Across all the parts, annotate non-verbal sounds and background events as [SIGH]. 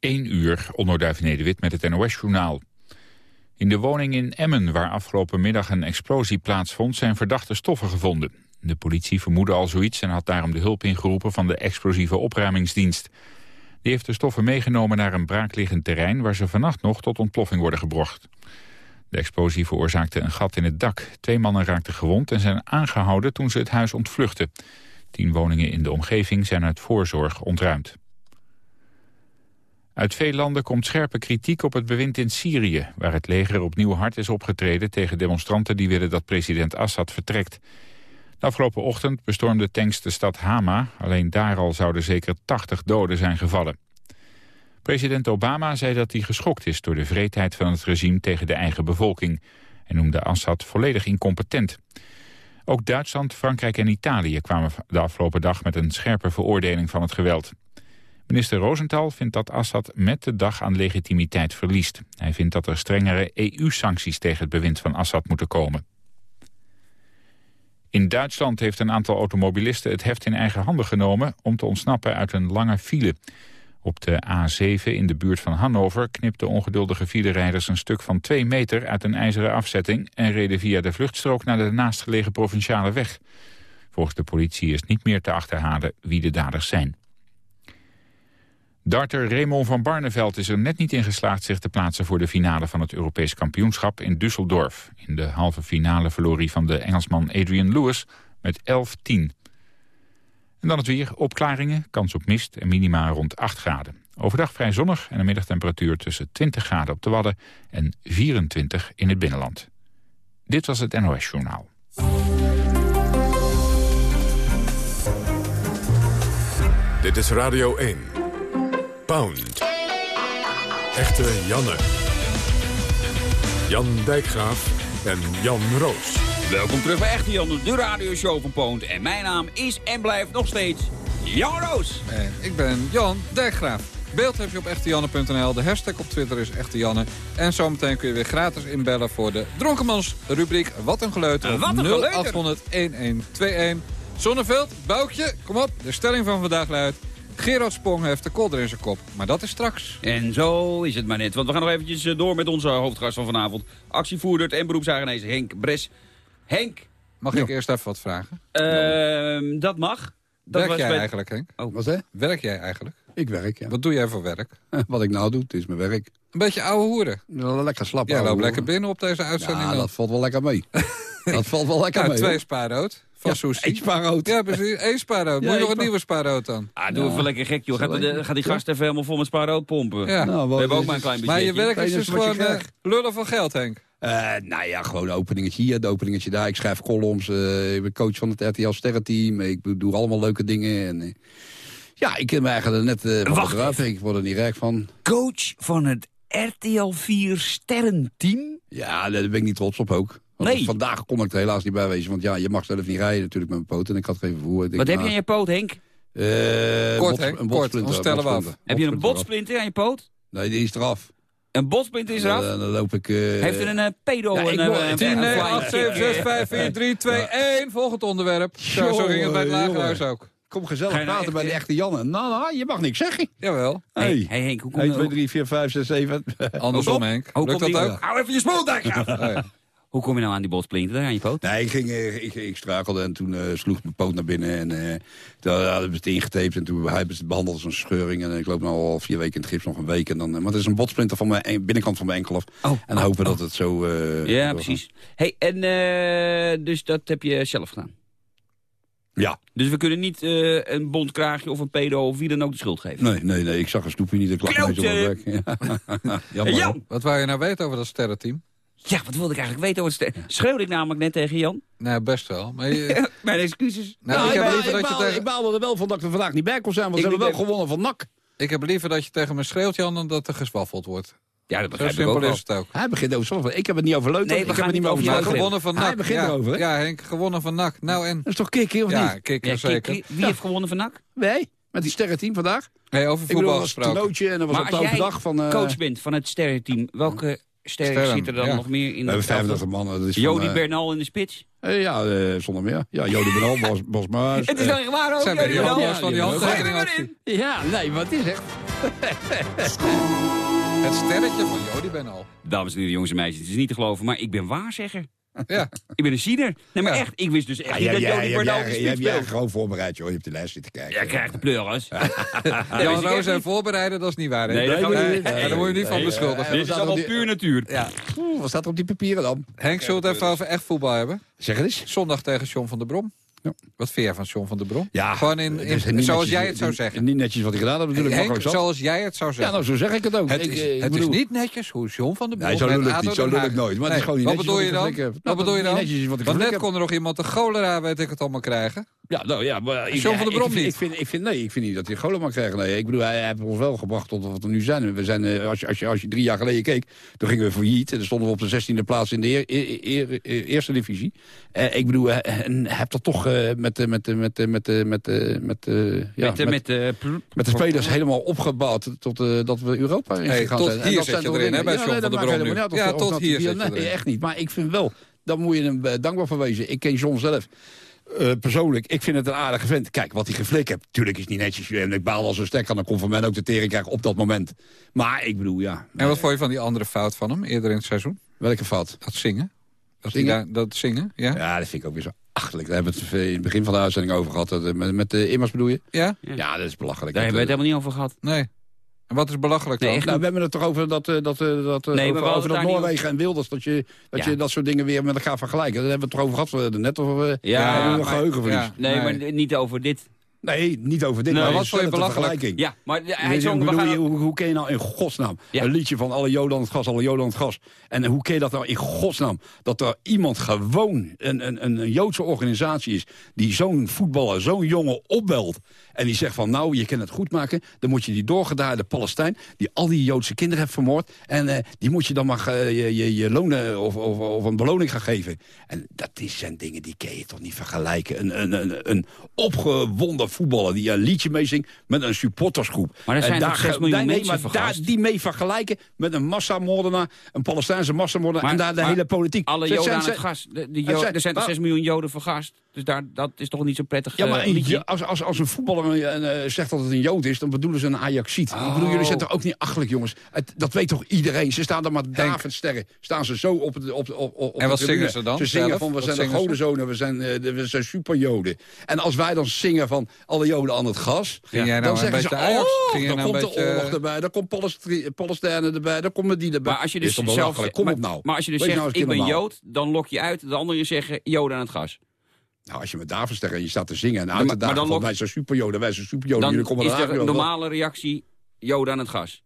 1 uur, Onnoduif Nederwit met het NOS-journaal. In de woning in Emmen, waar afgelopen middag een explosie plaatsvond... zijn verdachte stoffen gevonden. De politie vermoedde al zoiets en had daarom de hulp ingeroepen... van de explosieve opruimingsdienst. Die heeft de stoffen meegenomen naar een braakliggend terrein... waar ze vannacht nog tot ontploffing worden gebracht. De explosie veroorzaakte een gat in het dak. Twee mannen raakten gewond en zijn aangehouden toen ze het huis ontvluchten. Tien woningen in de omgeving zijn uit voorzorg ontruimd. Uit veel landen komt scherpe kritiek op het bewind in Syrië... waar het leger opnieuw hard is opgetreden tegen demonstranten... die willen dat president Assad vertrekt. De afgelopen ochtend bestormde tanks de stad Hama. Alleen daar al zouden zeker 80 doden zijn gevallen. President Obama zei dat hij geschokt is door de vreedheid van het regime tegen de eigen bevolking. En noemde Assad volledig incompetent. Ook Duitsland, Frankrijk en Italië kwamen de afgelopen dag met een scherpe veroordeling van het geweld. Minister Rosenthal vindt dat Assad met de dag aan legitimiteit verliest. Hij vindt dat er strengere EU-sancties tegen het bewind van Assad moeten komen. In Duitsland heeft een aantal automobilisten het heft in eigen handen genomen... om te ontsnappen uit een lange file. Op de A7 in de buurt van Hannover knipten ongeduldige filerijders een stuk van 2 meter uit een ijzeren afzetting en reden via de vluchtstrook naar de naastgelegen provinciale weg. Volgens de politie is niet meer te achterhalen wie de daders zijn. Darter Raymond van Barneveld is er net niet in geslaagd zich te plaatsen voor de finale van het Europees kampioenschap in Düsseldorf. In de halve finale verloor hij van de Engelsman Adrian Lewis met 11-10. En dan het weer. Opklaringen, kans op mist en minima rond 8 graden. Overdag vrij zonnig en een middagtemperatuur tussen 20 graden op de Wadden en 24 in het binnenland. Dit was het NOS Journaal. Dit is Radio 1. Pound. Echte Janne. Jan Dijkgraaf en Jan Roos. Welkom terug bij Echte Jan, de radioshow van Poont. En mijn naam is en blijft nog steeds Jan Roos. En ik ben Jan Dijkgraaf. Beeld heb je op echtejanne.nl. De hashtag op Twitter is Echte En zometeen kun je weer gratis inbellen voor de Dronkenmans-rubriek Wat een geleuter. Wat een geleuter. 0800 1121. Zonneveld, Boukje, kom op. De stelling van vandaag luidt... Gerard Sprong heeft de kolder in zijn kop. Maar dat is straks. En zo is het maar net. Want we gaan nog eventjes eh, door met onze hoofdgast van vanavond. Actievoerder en beroepseigenaar Henk Bres. Henk. Mag ik eerst even wat vragen? Uh, dat mag. Dat Werk jij eigenlijk, Henk? Oh. Wat hè? Werk jij eigenlijk? Ik werk, ja. Wat doe jij voor werk? Wat ik nou doe, het is mijn werk. Een beetje ouwe hoeren. lekker slap. Ja, loop lekker binnen op deze uitzending. Ja, dat valt wel lekker mee. [LAUGHS] dat valt wel lekker nou, mee. Twee spaarrood. Van ja, Eén spaarrood. Ja, precies. Eén spaarrood. Moet je nog een nieuwe spaarrood dan? Ah, doe even lekker gek, joh. Gaat, de, gaat die gast even helemaal vol met spaarrood pompen? Ja. Nou, we hebben ook maar een klein beetje. Maar je werk is dus gewoon uh, lullen van geld, Henk. Uh, nou ja, gewoon openingetje hier, de openingetje daar. Ik schrijf columns, uh, ik ben coach van het RTL Sterrenteam. Ik doe allemaal leuke dingen. En, uh, ja, ik heb me eigenlijk net uh, Wacht Ik word er niet rijk van. Coach van het RTL 4 Sterrenteam? Ja, daar ben ik niet trots op ook. Want nee. Vandaag kon ik er helaas niet bij wezen. Want ja, je mag zelf niet rijden natuurlijk met mijn poot. En ik had geen vervoer. Wat denk, heb je aan je poot, Henk? Uh, kort, bot, Henk. Een Kort, dan stellen we af. Heb je een botsplinter aan je poot? Nee, die is eraf. Een botsplinter is eraf? Uh, dan loop ik... Uh... Heeft er een uh, pedo? Ja, een, een, 10, 9, 8, 7, 6, 5, 4, 3, 2, 1. Volgend onderwerp. Zo, zo ging het bij het Lagerhuis ook. Kom gezellig praten nou bij de echte Janne. Nou, nou, je mag niks zeggen. Jawel. Hey, hey Henk, hoe komt 1, 2, 3, 4, 5, 6, 7. Andersom, Henk. Lukt dat ook? Hou even je spoeldak [LAUGHS] af. Hoe kom je nou aan die botsplinter daar aan je poot? Nee, ik, ging, ik, ik strakelde en toen uh, sloeg mijn poot naar binnen. En uh, toen hadden we het ingetaped en toen hebben ze het behandeld als een scheuring. En ik loop nu al vier weken in het gips, nog een week. En dan, maar het is een botsplinter van mijn binnenkant van mijn enkel af. Oh, en oh, hopen oh. dat het zo... Uh, ja, precies. Hey, en uh, dus dat heb je zelf gedaan? Ja. Dus we kunnen niet uh, een bondkraagje of een pedo of wie dan ook de schuld geven? Nee, nee, nee. Ik zag een snoepje niet. Ik lag niet op mijn werk. [LAUGHS] Ja. Jammer. Wat wou je nou weten over dat sterrenteam? Ja, wat wilde ik eigenlijk weten. Schreeuwde ik namelijk net tegen Jan? Nee, best wel. Maar je... [LAUGHS] Mijn excuses. Nou, nou, ik, heb liever ik, dat je tegen... ik baalde er wel van dat ik er vandaag niet bij kon zijn. Want ik ze hebben wel gewonnen van NAC. Ik heb liever dat je tegen me schreeuwt, Jan, dan dat er geswaffeld wordt. Ja, dat Zo is het ook. Hij begint over zoveel. Ik heb het niet over leuk. Nee, ik heb het niet meer over ja, gewonnen van NAC. Hij begint ja, erover. Ja, Henk, gewonnen van NAC. Nou en? Dat is toch kikker, of ja, niet? Kikker, ja, zeker. Wie heeft gewonnen van NAC? Wij, met die sterrenteam vandaag. Hey, over voetbal ik bedoel, gesproken. een toernootje en dat was maar op de dag van... Uh, coach bent van het sterrenteam, welke sterren, Sterren, zitten er dan ja. nog meer in? We hebben 35 mannen. Dat is Jody van, uh, Bernal in de spits? Uh, ja, uh, zonder meer. Ja, Jody Bernal, [LAUGHS] Bos, Bos Maas. Het is wel echt waar ook. Die Bernal. handels van die handtekening. Ja, nee, het is [LAUGHS] echt... Het sterretje van Jody Ben al. Dames en heren, jongens en meisjes, het is niet te geloven, maar ik ben waarzegger. Ja. Ik ben een ziener. Nee, maar echt, ik wist dus echt niet dat Jody Bernal de je hebt gewoon voorbereid, joh. Je hebt de les zitten kijken. Jij krijgt de pleuris. [LAUGHS] Jan Roos en voorbereiden, dat is niet waar. hè? Nee, dat daar word je niet van beschuldigd. Dit is allemaal puur natuur. Wat staat er op die papieren dan? Henk, het even over echt voetbal hebben? Zeg het eens. Zondag tegen John van der Brom. Ja. Wat vind jij van John van der Brom? Ja, Gewoon in, zoals netjes- jij het zou zeggen. Niet netjes wat hij gedaan heeft natuurlijk. Henk, zoals jij het zou Ja, zeggen. nou, zo zeg ik het ook. het Ik, is, eh, ik het bedoel- is niet netjes hoe John van der Brom Nee, zo lul ik niet. Zo lul ik nooit. Maar het is gewoon niet Wat netjes bedoel je dan? ik heb. Wat Nou, bedoel je dan? ik Want net heb. kon er nog iemand de cholera, weet ik het allemaal, krijgen. Ja, nou ja, maar ik, John van Brom ik, niet. Ik vind, ik vind, nee, ik vind niet dat hij Golen mag krijgen. Nee, ik bedoel, hij, hij heeft ons wel gebracht tot wat we nu zijn. We zijn eh, als, je, als, je, als je drie jaar geleden keek, toen gingen we failliet. En dan stonden we op de 16e plaats in de eer- eer- eer- eer- eerste divisie. Eh, ik bedoel, hij- en hij heeft dat toch eh, met, eh, met, eh, met, eh, met, eh, met, eh, met, eh, ja, Met, eh, met, eh, de spelers helemaal opgebouwd tot eh, dat we Europa in Hey, gegaan tot zijn. En hier dat zit zijn je toch erin, hè, bij ja, John nee, van maakt Brom nu. uit Ja, tot hier hij- zit je Nee, echt niet. Maar ik vind wel, dan moet je hem eh, dankbaar voor wezen. Ik ken John zelf. Eh, persoonlijk, ik vind het een aardige vent. Kijk, wat hij geflikt heeft, tuurlijk is het niet netjes. En ik baal als een stek, dan kon van mij ook de tering krijgen op dat moment. Maar ik bedoel, ja. En wat vond je van die andere fout van hem eerder in het seizoen? Welke fout? Dat zingen? Dat, Zingen? Daar, dat zingen, ja? Ja, dat vind ik ook weer zo achterlijk. Daar hebben we het in het begin van de uitzending over gehad. Eh, Met, met de immers bedoel je? Ja? Ja. Dat is belachelijk. Daar hebben we het helemaal niet over gehad. Nee. En wat is belachelijk dan? Nee, nou, we hebben het toch over dat, eh, dat, eh, dat, eh, Nee, over, we over dat niet Noorwegen en Wilders. Dat, je, dat Ja. je dat soort dingen weer met elkaar vergelijken. Daar hebben we het toch over gehad. eh, Net over eh, Ja, geheugenverlies. ja. Nee, Nee. maar niet over dit. Nee, niet over dit. Nee, maar wat het een belachelijk? vergelijking. Ja, maar hij zong... We bedoel gaan je, hoe, hoe kun je nou in godsnaam Ja. een liedje van alle Joden het gas, alle Joden het gas. En hoe kun je dat nou in godsnaam? Dat er iemand gewoon, een, een, een, een Joodse organisatie is... die zo'n voetballer, zo'n jongen opbelt. En die zegt van, nou, je kan het goed maken. Dan moet je die doorgedraaide Palestijn... die al die Joodse kinderen heeft vermoord... en eh, die moet je dan maar eh, je, je, je lonen of, of, of een beloning gaan geven. En dat is- zijn dingen die kun je toch niet vergelijken. Een, een, een, een opgewonden voetballer die een liedje meezingt... met een supportersgroep. Maar er En zijn daar toch 6 ge- miljoen nee, mensen maar daar, die mee vergelijken met een massamoordenaar... een Palestijnse massamoordenaar en daar de hele politiek. Alle Joden zijn- aan het gas. De, er zijn toch maar- 6 miljoen Joden vergast. Dus daar, dat is toch niet zo prettig Ja, eh, maar een- liedje? als, als, als een voetballer eh, eh, zegt dat het een Jood is... dan bedoelen ze een Ajaxiet. Ik bedoel, jullie zijn toch ook niet achterlijk, jongens? Het, dat weet toch iedereen? Ze staan er maar Davidsterren. Staan ze zo op, het, op, op, op En de wat zingen ze dan Ze zingen zelf? van, we Wat zijn de godenzonen, we zijn, eh, de- we zijn superjoden. En als wij dan zingen van alle Joden aan het gas... Ging jij nou dan een zeggen beetje ze, Ajax? oh, Ging dan nou een komt de beetje- oorlog erbij, dan komt Palestijnen erbij, dan komt die erbij. Maar als je dus zelf... Kom maar, op nou. maar als je dus zegt, nou ik ben normaal. Jood, dan lok je uit. De anderen zeggen, Joden aan het gas. Nou, als je met Davidsterren en je staat te zingen en maar- uit te maar dagen dan van wij zijn superjoden, wij zijn superjoden, Dan jullie komen is er de wel. normale reactie, Joden aan het gas.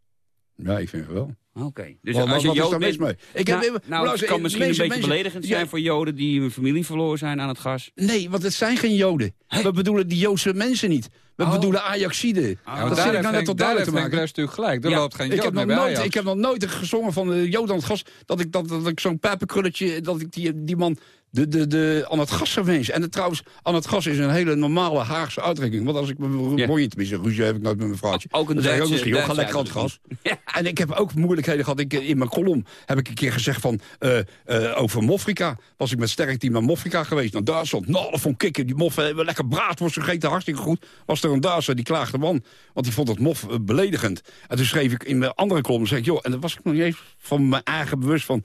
Ja, ik vind het wel. Oké. Dus Wat- als je Jood bent... mee? Ik nou, heb- nou, nou, het kan misschien mensen- een beetje mensen- beledigend ja. zijn voor Joden die hun familie verloren zijn aan het gas. Nee, want het zijn geen Joden. We bedoelen die Joodse mensen niet. We Oh. bedoelen Ajaxiden. Ja, want dat daar zit ik nou net tot duidelijk te maken. Natuurlijk gelijk. Er Ja, loopt geen Ik heb, meer nog bij nooit, ik heb nog nooit gezongen van de Jood aan het gas... dat ik, dat, dat ik zo'n pijpenkrulletje, dat ik die, die man de, de, de, aan het gas zou wensen. En het, trouwens, aan het gas is een hele normale Haagse uitdrukking. Want als ik mijn Ja. ja. tenminste, ruzie heb ik nooit met mijn vrouwtje. Ook een ik ook Duitse- misschien, joh, ga Duitse lekker aan het gas. En ik heb ook moeilijkheden gehad. Ik, in mijn column heb ik een keer gezegd van... eh, eh, over Mofrika. Was ik met sterk team naar Mofrika geweest. Naar Duitsland. Nou, dat vond ik Die mof hebben lekker braadworst gegeten. Hartstikke goed. Was er een Duitser die klaagde man. Want die vond het mof eh, beledigend. En toen schreef ik in mijn andere column... Zeg ik, joh, en dat was ik nog niet eens van mijn eigen bewust van...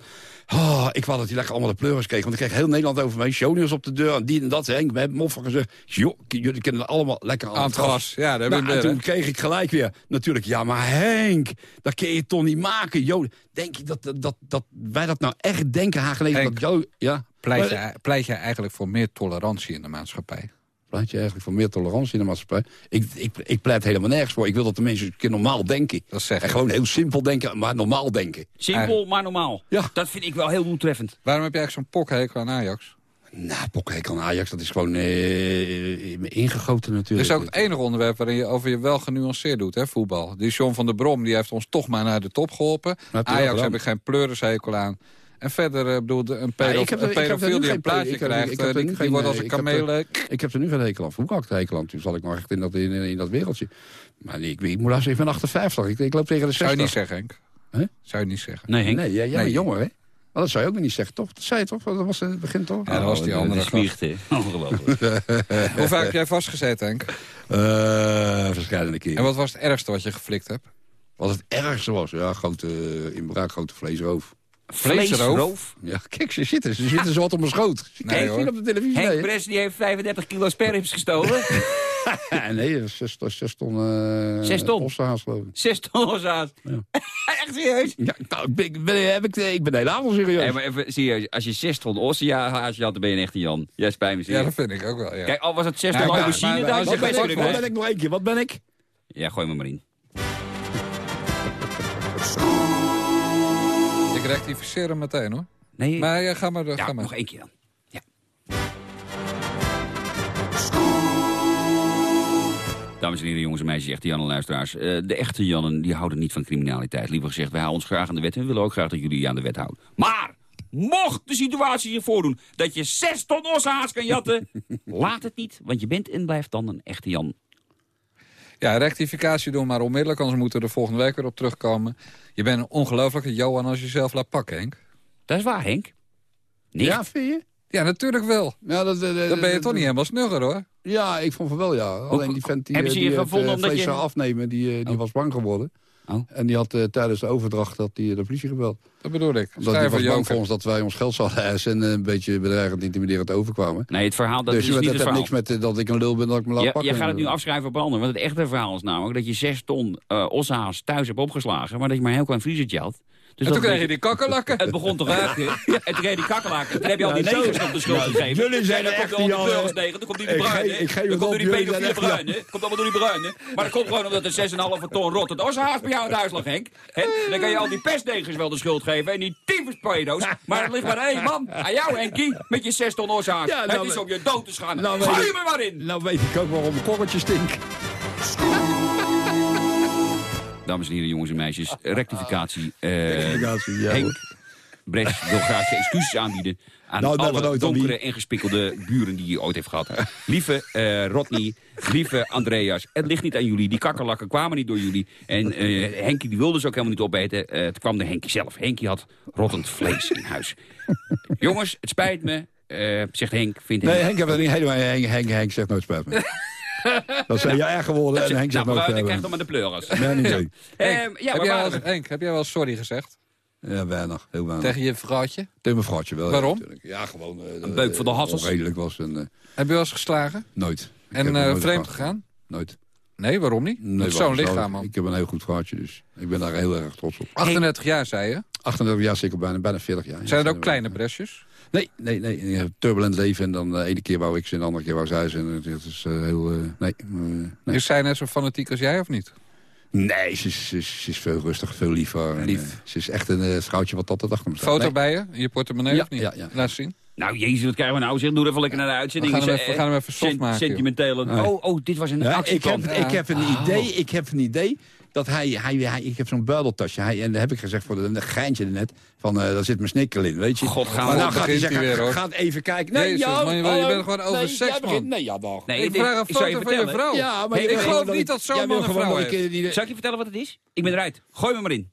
Oh, ik wou dat hij lekker allemaal de pleuris kreeg. Want ik kreeg heel Nederland over mij. Shownieuws op de deur. En die en dat. Henk, we hebben moffen gezegd. Joh, jullie kennen allemaal lekker aan, Aan het gas. Ja, daar nou, en toen kreeg ik gelijk weer, natuurlijk, ja, maar Henk, dat kun je toch niet maken, joh. Denk je dat, dat, dat, dat wij dat nou echt denken? Henk. Dat, joh, ja. Pleit je, pleit je eigenlijk voor meer tolerantie in de maatschappij? Pleit je eigenlijk voor meer tolerantie in de maatschappij? Ik, ik, ik pleit helemaal nergens voor. Ik wil dat de mensen een keer normaal denken. Dat zeg En ik. gewoon heel simpel denken, maar normaal denken. Simpel, maar normaal. Ja. Dat vind ik wel heel doeltreffend. Waarom heb je eigenlijk zo'n pokhekel aan Ajax? Nou, Pokkeek aan Ajax, dat is gewoon eh, ingegoten natuurlijk. is ook het enige onderwerp waarin je over je wel genuanceerd doet, hè, voetbal. Die John van der Brom die heeft ons toch maar naar de top geholpen. Ajax heb ik geen pleurishekel aan. En verder, eh, bedoel, een, Ja, pedof ik heb er- een pedofiel nu die geen een plaatje ik krijgt, ik heb eh, er die, nu die geen, wordt als eh, een ik heb er- kameel... Ik heb er nu geen hekel aan. Vroeger had ik er hekel aan. Toen zat ik nog echt in dat, in, in dat wereldje. Maar nee, ik, ik moet luisteren, ik ben 58. Ik, ik loop tegen de 60. Zou je niet zeggen, Henk? Hè? Zou je niet zeggen. Nee, Henk. Nee, jij, jij Nee. bent jonger, hè? Maar dat zou je ook niet zeggen, toch? Dat zei je toch? Dat was in het begin, toch? Ja, dat was die Oh, andere hè. [LAUGHS] Ongelooflijk. [LAUGHS] Hoe vaak heb jij vastgezeten, Henk? Eh, verschillende En keren. wat was het ergste wat je geflikt hebt? Wat het ergste was, ja, grote eh, inbraak, grote vleesroof. Vleesroof. Ja, kijk, ze zitten, ze zitten zo wat op mijn schoot. Nee, Kijk, hoor. op de televisie? Henk Nee, Bres die heeft 35 kilo sperrips gestolen. nee, zes, zes ton... eh Zes ton? ossehaas, geloof ik. Zes ton zaad. Echt serieus? Ja, nou, ik ben, heb ik, ik ben de hele avond serieus. Hey, maar even serieus, als je 6 ton ossenhaas had, dan ben je echt een Jan. Jij spijt me zeer. Ja, dat vind ik ook wel, ja. Kijk, al was het 6 Ja, ton aubergine, dan had je wat, best ben ik, kunnen wat ben ik nog één keer? Wat ben ik? Ja, gooi me maar in. Ik rectificeer hem meteen, hoor. Nee, Maar ja, ga maar, ja, ga maar. nog één keer dan. Ja. Dames en heren, jongens en meisjes, echte Jannen luisteraars. Eh, de echte Jannen die houden niet van criminaliteit. Liever gezegd, wij houden ons graag aan de wet en we willen ook graag dat jullie je aan de wet houden. Maar, mocht de situatie zich voordoen dat je 6 ton ossehaas kan jatten, [LAUGHS] laat het niet, want je bent en blijft dan een echte Jan. Ja, rectificatie doen maar onmiddellijk, anders moeten we er volgende week weer op terugkomen. Je bent een ongelooflijke Johan als je jezelf laat pakken, Henk. Dat is waar, Henk. Niet? Ja, vind je? Ja, natuurlijk wel. Ja, dat, eh, Dan ben je dat- toch niet helemaal snugger, hoor. Ja, ik vond van wel, ja. Alleen die vent die, hebben eh, ze je die het gevonden eh, omdat vlees je- zou afnemen, die, eh, die was bang geworden. Oh. En die had eh, tijdens de overdracht dat die, de politie gebeld. Dat bedoel ik. Omdat die Schrijver was bang voor ons dat wij ons geld zouden eisen... en eh, een beetje bedreigend intimiderend overkwamen. Nee, het verhaal, dat dus is dat niet het heeft verhaal. niks met eh, dat ik een lul ben dat ik me laat Ja, pakken. jij gaat het nu afschrijven op een ander. Want het echte verhaal is namelijk dat je 6 ton eh ossehaas thuis hebt opgeslagen... maar dat je maar een heel klein vriezertje had. Dus En toen kreeg je die kakkerlakken. Het begon te ruiken. En toen kreeg je die kakkerlaken. Toen heb je al die Ja, negers op de schuld Ja, gegeven. jullie zijn dan al die Jan, burgers hè. tegen. Dan komt die Ik geef- bruine. ik geef Dan het komt op, door die pedofiele echt bruine. Komt allemaal door die bruine. Maar dat komt gewoon omdat er 6,5 ton rot het ossehaas bij jou in huis lag, Henk. Hè? Dan kan je al die pestnegers wel de schuld geven. En die tyfuspedo's. Maar het ligt maar één man. Aan jou, Henkie. Met je 6 ton ossehaas. Ja, nou, het is om je dood te schamen. nou, Gooi weet je ik- me maar in. Nou weet ik ook waarom mijn korreltje stinkt. Dames en heren, jongens en meisjes. Rectificatie. [LAUGHS] eh, Rectificatie, ja, Henk. Bres wil graag zijn excuses aanbieden... aan Nou, alle donkere en gespikkelde buren die je ooit heeft gehad. Lieve eh, Rodney, lieve Andreas, het ligt niet aan jullie. Die kakkerlakken kwamen niet door jullie. En eh Henkie die wilde ze ook helemaal niet opeten. Het kwam de Henkie zelf. Henkie had rottend vlees in huis. Jongens, het spijt me, zegt Henk. Vindt Nee, Henk- Henk. Henk, Henk, Henk zegt nooit spijt me. [LAUGHS] [LAUGHS] dat zijn jij erg geworden en Henk zegt nou, ik spijt krijg toch maar de pleuris. Nee, niet [LAUGHS] zo. Eh, Henk, ja, heb, maar jij waren wel, we? Henk, heb jij wel sorry gezegd? Ja, weinig. Heel weinig. Tegen je vrouwtje? Tegen mijn vrouwtje wel. Waarom? Ja, gewoon. eh, Een beuk voor de eh, hassels. Onredelijk was en eh, Heb je wel eens geslagen? nooit. Ik En nog eh, nooit vreemd gehad. gegaan? Nooit. Nee, waarom niet? Nee, Met zo'n lichaam, ik? man. Ik heb een heel goed vrouwtje, dus ik ben daar heel erg trots op. 38 jaar, zei je. 38 jaar zeker bijna, bijna 40 jaar. Zijn er ook kleine bresjes? Nee, nee, nee. Turbulent leven en dan de ene keer wou ik ze en de andere keer wou zij ze. En het is eh, heel... eh, nee, eh, nee. Is zij net zo fanatiek als jij, of niet? Nee, ze is, ze, is, ze is veel rustiger, veel liever. En, Lief. eh, ze is echt een eh, schoutje wat altijd achter me staat. Foto Nee. bij je? In je portemonnee, Ja, of niet? ja, ja. Laat zien. Nou, jezus, wat krijgen we nou? Zeg, doe er even lekker naar de uitzending. We gaan hem even- gaan hem even soft sen- maken. Sentimentele. Oh, oh, dit was een Ja, ik, actieplan. heb, ik heb een idee, ik heb een idee dat hij, hij, hij ik heb zo'n buideltasje. Hij, en dat heb ik gezegd voor de, een geintje net, van eh daar zit mijn snikkel in, weet je. God, gaan we- nou gaat hij begint zeggen, hij weer, hoor. gaat even kijken. Nee, Jezus, ja, man, je- bent gewoon over nee, seks, jij begint- man. Nee, ja. Nee, Ik dit- vraag een ik zal je foto van je vertellen. vrouw. Ja, maar ik geloof dat niet dat zo'n man een vrouw ik, heeft. eh, die- Zal ik je vertellen wat het is? Ik ben eruit. Gooi me maar in.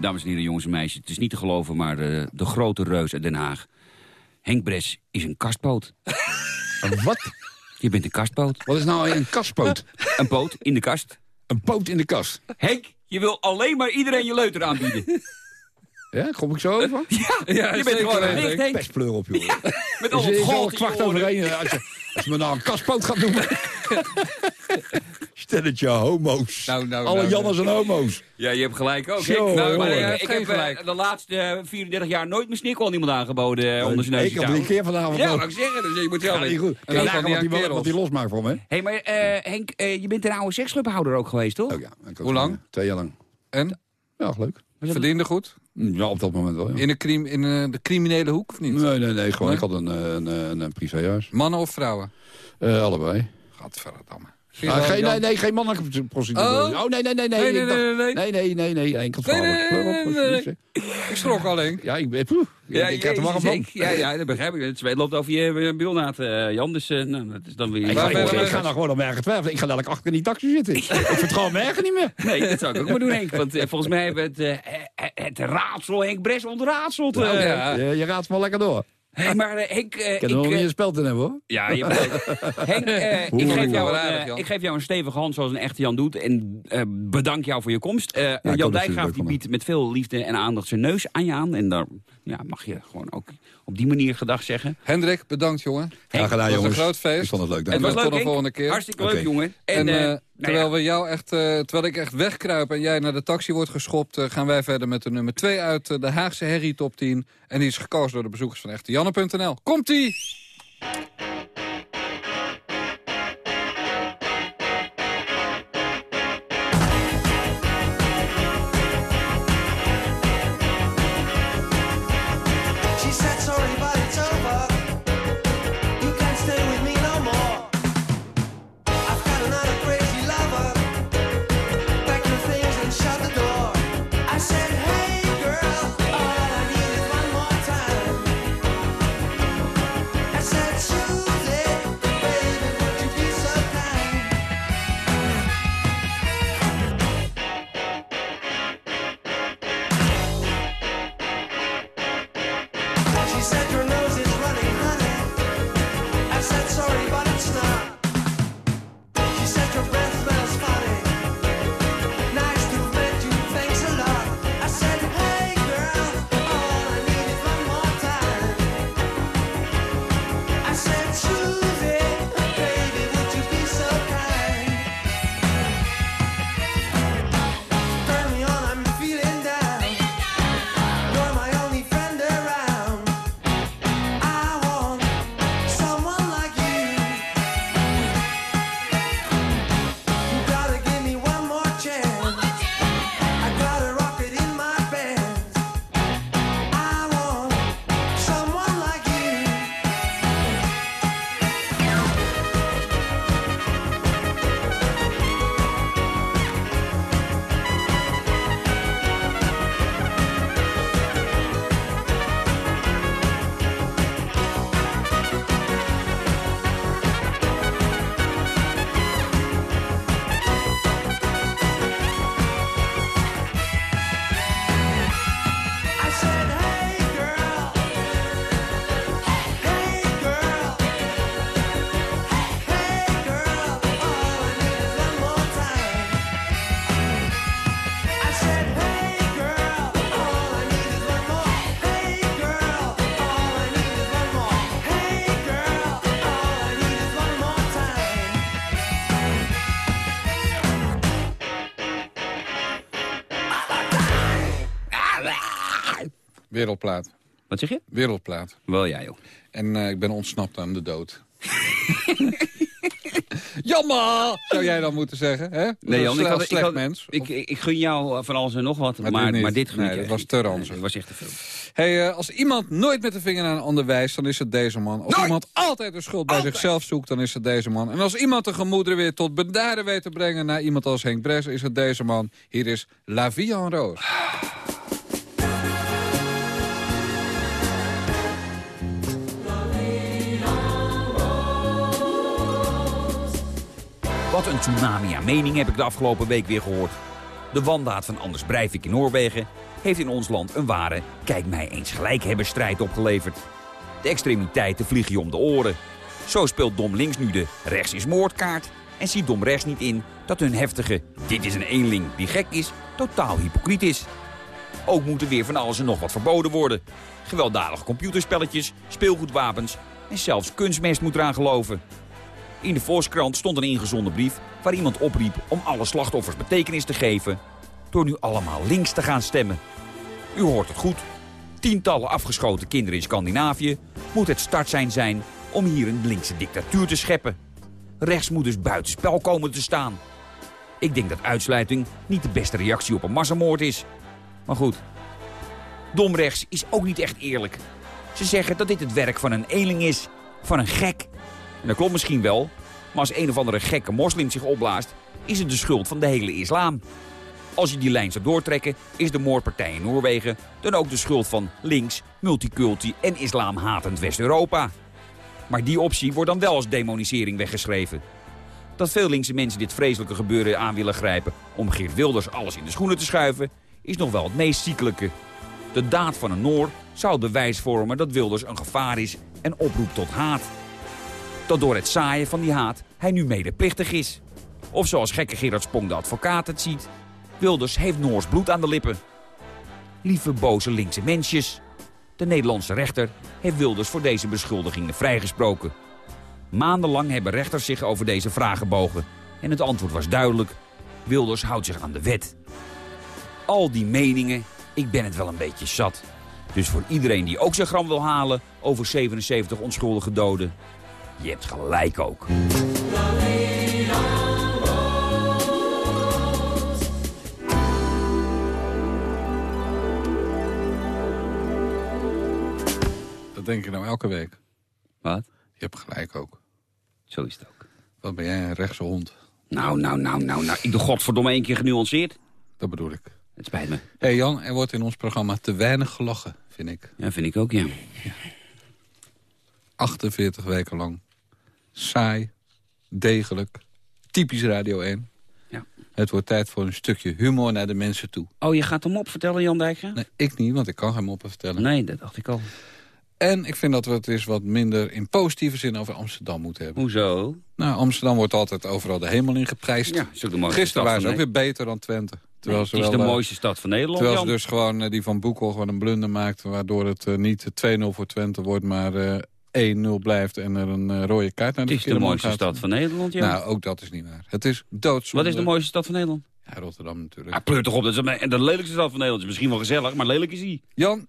Dames en heren, jongens en meisjes. Het is niet te geloven, maar de, de grote reus uit Den Haag. Henk Bres is een kastpoot. [LAUGHS] Wat? Je bent een kastpoot. Wat is nou een kastpoot? [LAUGHS] Een poot in de kast. Een poot in de kast. Henk, je wil alleen maar iedereen je leuter aanbieden. Ja, kom ik zo over? [LAUGHS] Ja, je bent gewoon een Henk. Pestpleur op, joh. Met al het goud kwart oren. over één. Als je, als je me nou een kastpoot gaat noemen. [LAUGHS] Stelletje homo's. Nou, nou, Alle nou, Jannes en homo's. Ja, je hebt gelijk ook. Zo, maar Nee, ik, hij ik heeft heb gelijk. eh, de laatste eh, 34 jaar nooit mijn snikkel aan iemand aangeboden eh, onder zijn neus. Ik heb drie keer vanavond Ja, ik zeggen, dus je moet zelf Ja, niet goed. En nagaan van die wat hij, wel- losmaakt voor me. Hé, maar eh, Henk, eh, je bent een oude seksclubhouder ook geweest, toch? Oh ja. ik Hoe lang? eh, Twee jaar lang. En? Ja, leuk. Verdiende goed? Ja, op dat moment wel, ja. In de, crim, in eh, de criminele hoek, of niet? Nee, nee, nee. Gewoon, Nee? ik had een, eh, een, een, een privéhuis. Mannen of vrouwen? Eh, allebei. Gadverdamme. Ah, geen, nee, nee, geen mannelijke prostitutie. Oh? Oh, nee, nee, nee, nee. Nee, nee, nee, nee, nee, nee, nee, nee, enkel Nee. Ik schrok alleen. Ja, ik ben... Ja, ik heb er warm van. Ja, ja, dat begrijp ik. Het zweet loopt over je uh, bilnaad, eh, Jan. Dus eh, nou, dat is dan weer... Ik ga, nou gewoon op mijn eigen twijfelen. Ik ga dadelijk achter in die taxi zitten. ik vertrouw mijn eigen niet meer. Nee, dat zou ik ook maar doen, Henk. Want eh, volgens mij hebben we het, eh, eh, het raadsel Henk Bres ontraadseld. eh. Nou, ja. Je, je raadt wel lekker door. Hey, maar eh, Henk... eh, Ik kan er wel eh, niet een spel te hebben, hoor. Ja, je hebt. [LAUGHS] Henk, ik, geef jou een, Aardig, ik geef jou een stevige hand zoals een echte Jan doet. En eh, bedank jou voor je komst. Eh, Jan het Dijkgraaf die biedt met veel liefde en aandacht zijn neus aan je aan. En daar ja, mag je gewoon ook op die manier gedag zeggen. Hendrik, bedankt jongen. Graag gedaan, was een jongens. groot feest. Ik vond het leuk, Het dank En was tot leuk, de Henk. volgende keer. Hartstikke leuk, jongen. En, nou terwijl, ja, we jou echt, eh, terwijl ik echt wegkruip en jij naar de taxi wordt geschopt... eh, gaan wij verder met de nummer 2 uit eh, de Haagse Herrie Top 10. En die is gekozen door de bezoekers van echtejanne.nl. Komt-ie! Wereldplaat. Wat zeg je? Wereldplaat. Wel ja, joh. En eh, ik ben ontsnapt aan de dood. [LAUGHS] Jammer! Zou jij dan moeten zeggen, hè? Nee, Jan, ik, had, ik, slecht had- mens. ik, ik, ik gun jou eh, van alles en nog wat, Maar maar, dit maar, niet. dit gun Nee, ik dat was te ranzig. Dat was echt te veel. Hey, eh, als iemand nooit met de vinger naar een ander wijst, dan is het deze man. Als iemand altijd de schuld bij zichzelf zoekt, dan is het deze man. En als iemand de gemoederen weer tot bedaren weet te brengen... naar iemand als Henk Bres, is het deze man. Hier is La Vie en Rose. Wat een tsunami aan mening heb ik de afgelopen week weer gehoord. De wandaad van Anders Breivik in Noorwegen heeft in ons land een ware kijk mij eens gelijk hebben strijd opgeleverd. De extremiteiten vliegen je om de oren. Zo speelt Dom links nu de rechts is moordkaart en ziet Dom rechts niet in dat hun heftige dit is een eenling die gek is totaal hypocriet is. Ook moet er weer van alles en nog wat verboden worden. Gewelddadige computerspelletjes, speelgoedwapens en zelfs kunstmest moet eraan geloven. In de Volkskrant stond een ingezonden brief waar iemand opriep om alle slachtoffers betekenis te geven door nu allemaal links te gaan stemmen. U hoort het goed. Tientallen afgeschoten kinderen in Scandinavië moet het startsein zijn om hier een linkse dictatuur te scheppen. Rechts moet dus buitenspel komen te staan. Ik denk dat uitsluiting niet de beste reactie op een massamoord is. Maar goed, dom rechts is ook niet echt eerlijk. Ze zeggen dat dit het werk van een eenling is, van een gek. En dat klopt misschien wel, maar als een of andere gekke moslim zich opblaast... is het de schuld van de hele islam. Als je die lijn zou doortrekken, is de moordpartij in Noorwegen... dan ook de schuld van links, multiculti en islamhatend West-Europa. Maar die optie wordt dan wel als demonisering weggeschreven. Dat veel linkse mensen dit vreselijke gebeuren aan willen grijpen... om Geert Wilders alles in de schoenen te schuiven... is nog wel het meest ziekelijke. De daad van een Noor zou bewijs vormen dat Wilders een gevaar is en oproept tot haat. Dat door het zaaien van die haat hij nu medeplichtig is. Of zoals gekke Gerard Spong de advocaat het ziet. Wilders heeft Noors bloed aan de lippen. Lieve boze linkse mensjes. De Nederlandse rechter heeft Wilders voor deze beschuldigingen vrijgesproken. Maandenlang hebben rechters zich over deze vraag gebogen. En het antwoord was duidelijk. Wilders houdt zich aan de wet. Al die meningen, ik ben het wel een beetje zat. Dus voor iedereen die ook zijn gram wil halen over 77 onschuldige doden... je hebt gelijk ook. Dat denk ik nou elke week. Wat? Je hebt gelijk ook. Zo is het ook. Wat ben jij, een rechtse hond? Nou, nou, nou, nou, nou. Ik doe godverdomme één keer genuanceerd. Dat bedoel ik. Het spijt me. Hé hey Jan, er wordt in ons programma te weinig gelachen, vind ik. Ja, vind ik ook, ja. 48 weken lang. Saai, degelijk, typisch Radio 1. Ja. Het wordt tijd voor een stukje humor naar de mensen toe. Oh, je gaat hem op vertellen, Jan Dijkgraaf? Nee, ik niet, want ik kan geen moppen vertellen. Nee, dat dacht ik al. En ik vind dat we het eens wat minder in positieve zin over Amsterdam moeten hebben. Hoezo? Nou, Amsterdam wordt altijd overal de hemel in geprijsd. Ja, is ook de mooiste Gisteren waren ze ook weer beter dan Twente. Terwijl het is wel, de eh, mooiste stad van Nederland, Terwijl ze Jan. dus gewoon eh, die van Boekel gewoon een blunder maakt... waardoor het eh, niet 2-0 voor Twente wordt, maar 1-0 blijft... en er een eh, rode kaart naar de Het is de mooiste gaat. stad van Nederland, Jan. Nou, ook dat is niet waar. Het is doodzonde. Wat is de mooiste stad van Nederland? Ja, Rotterdam natuurlijk. Ah, pleur toch op, dat is de, de lelijkste stad van Nederland. is misschien wel gezellig, maar lelijk is hij. Jan,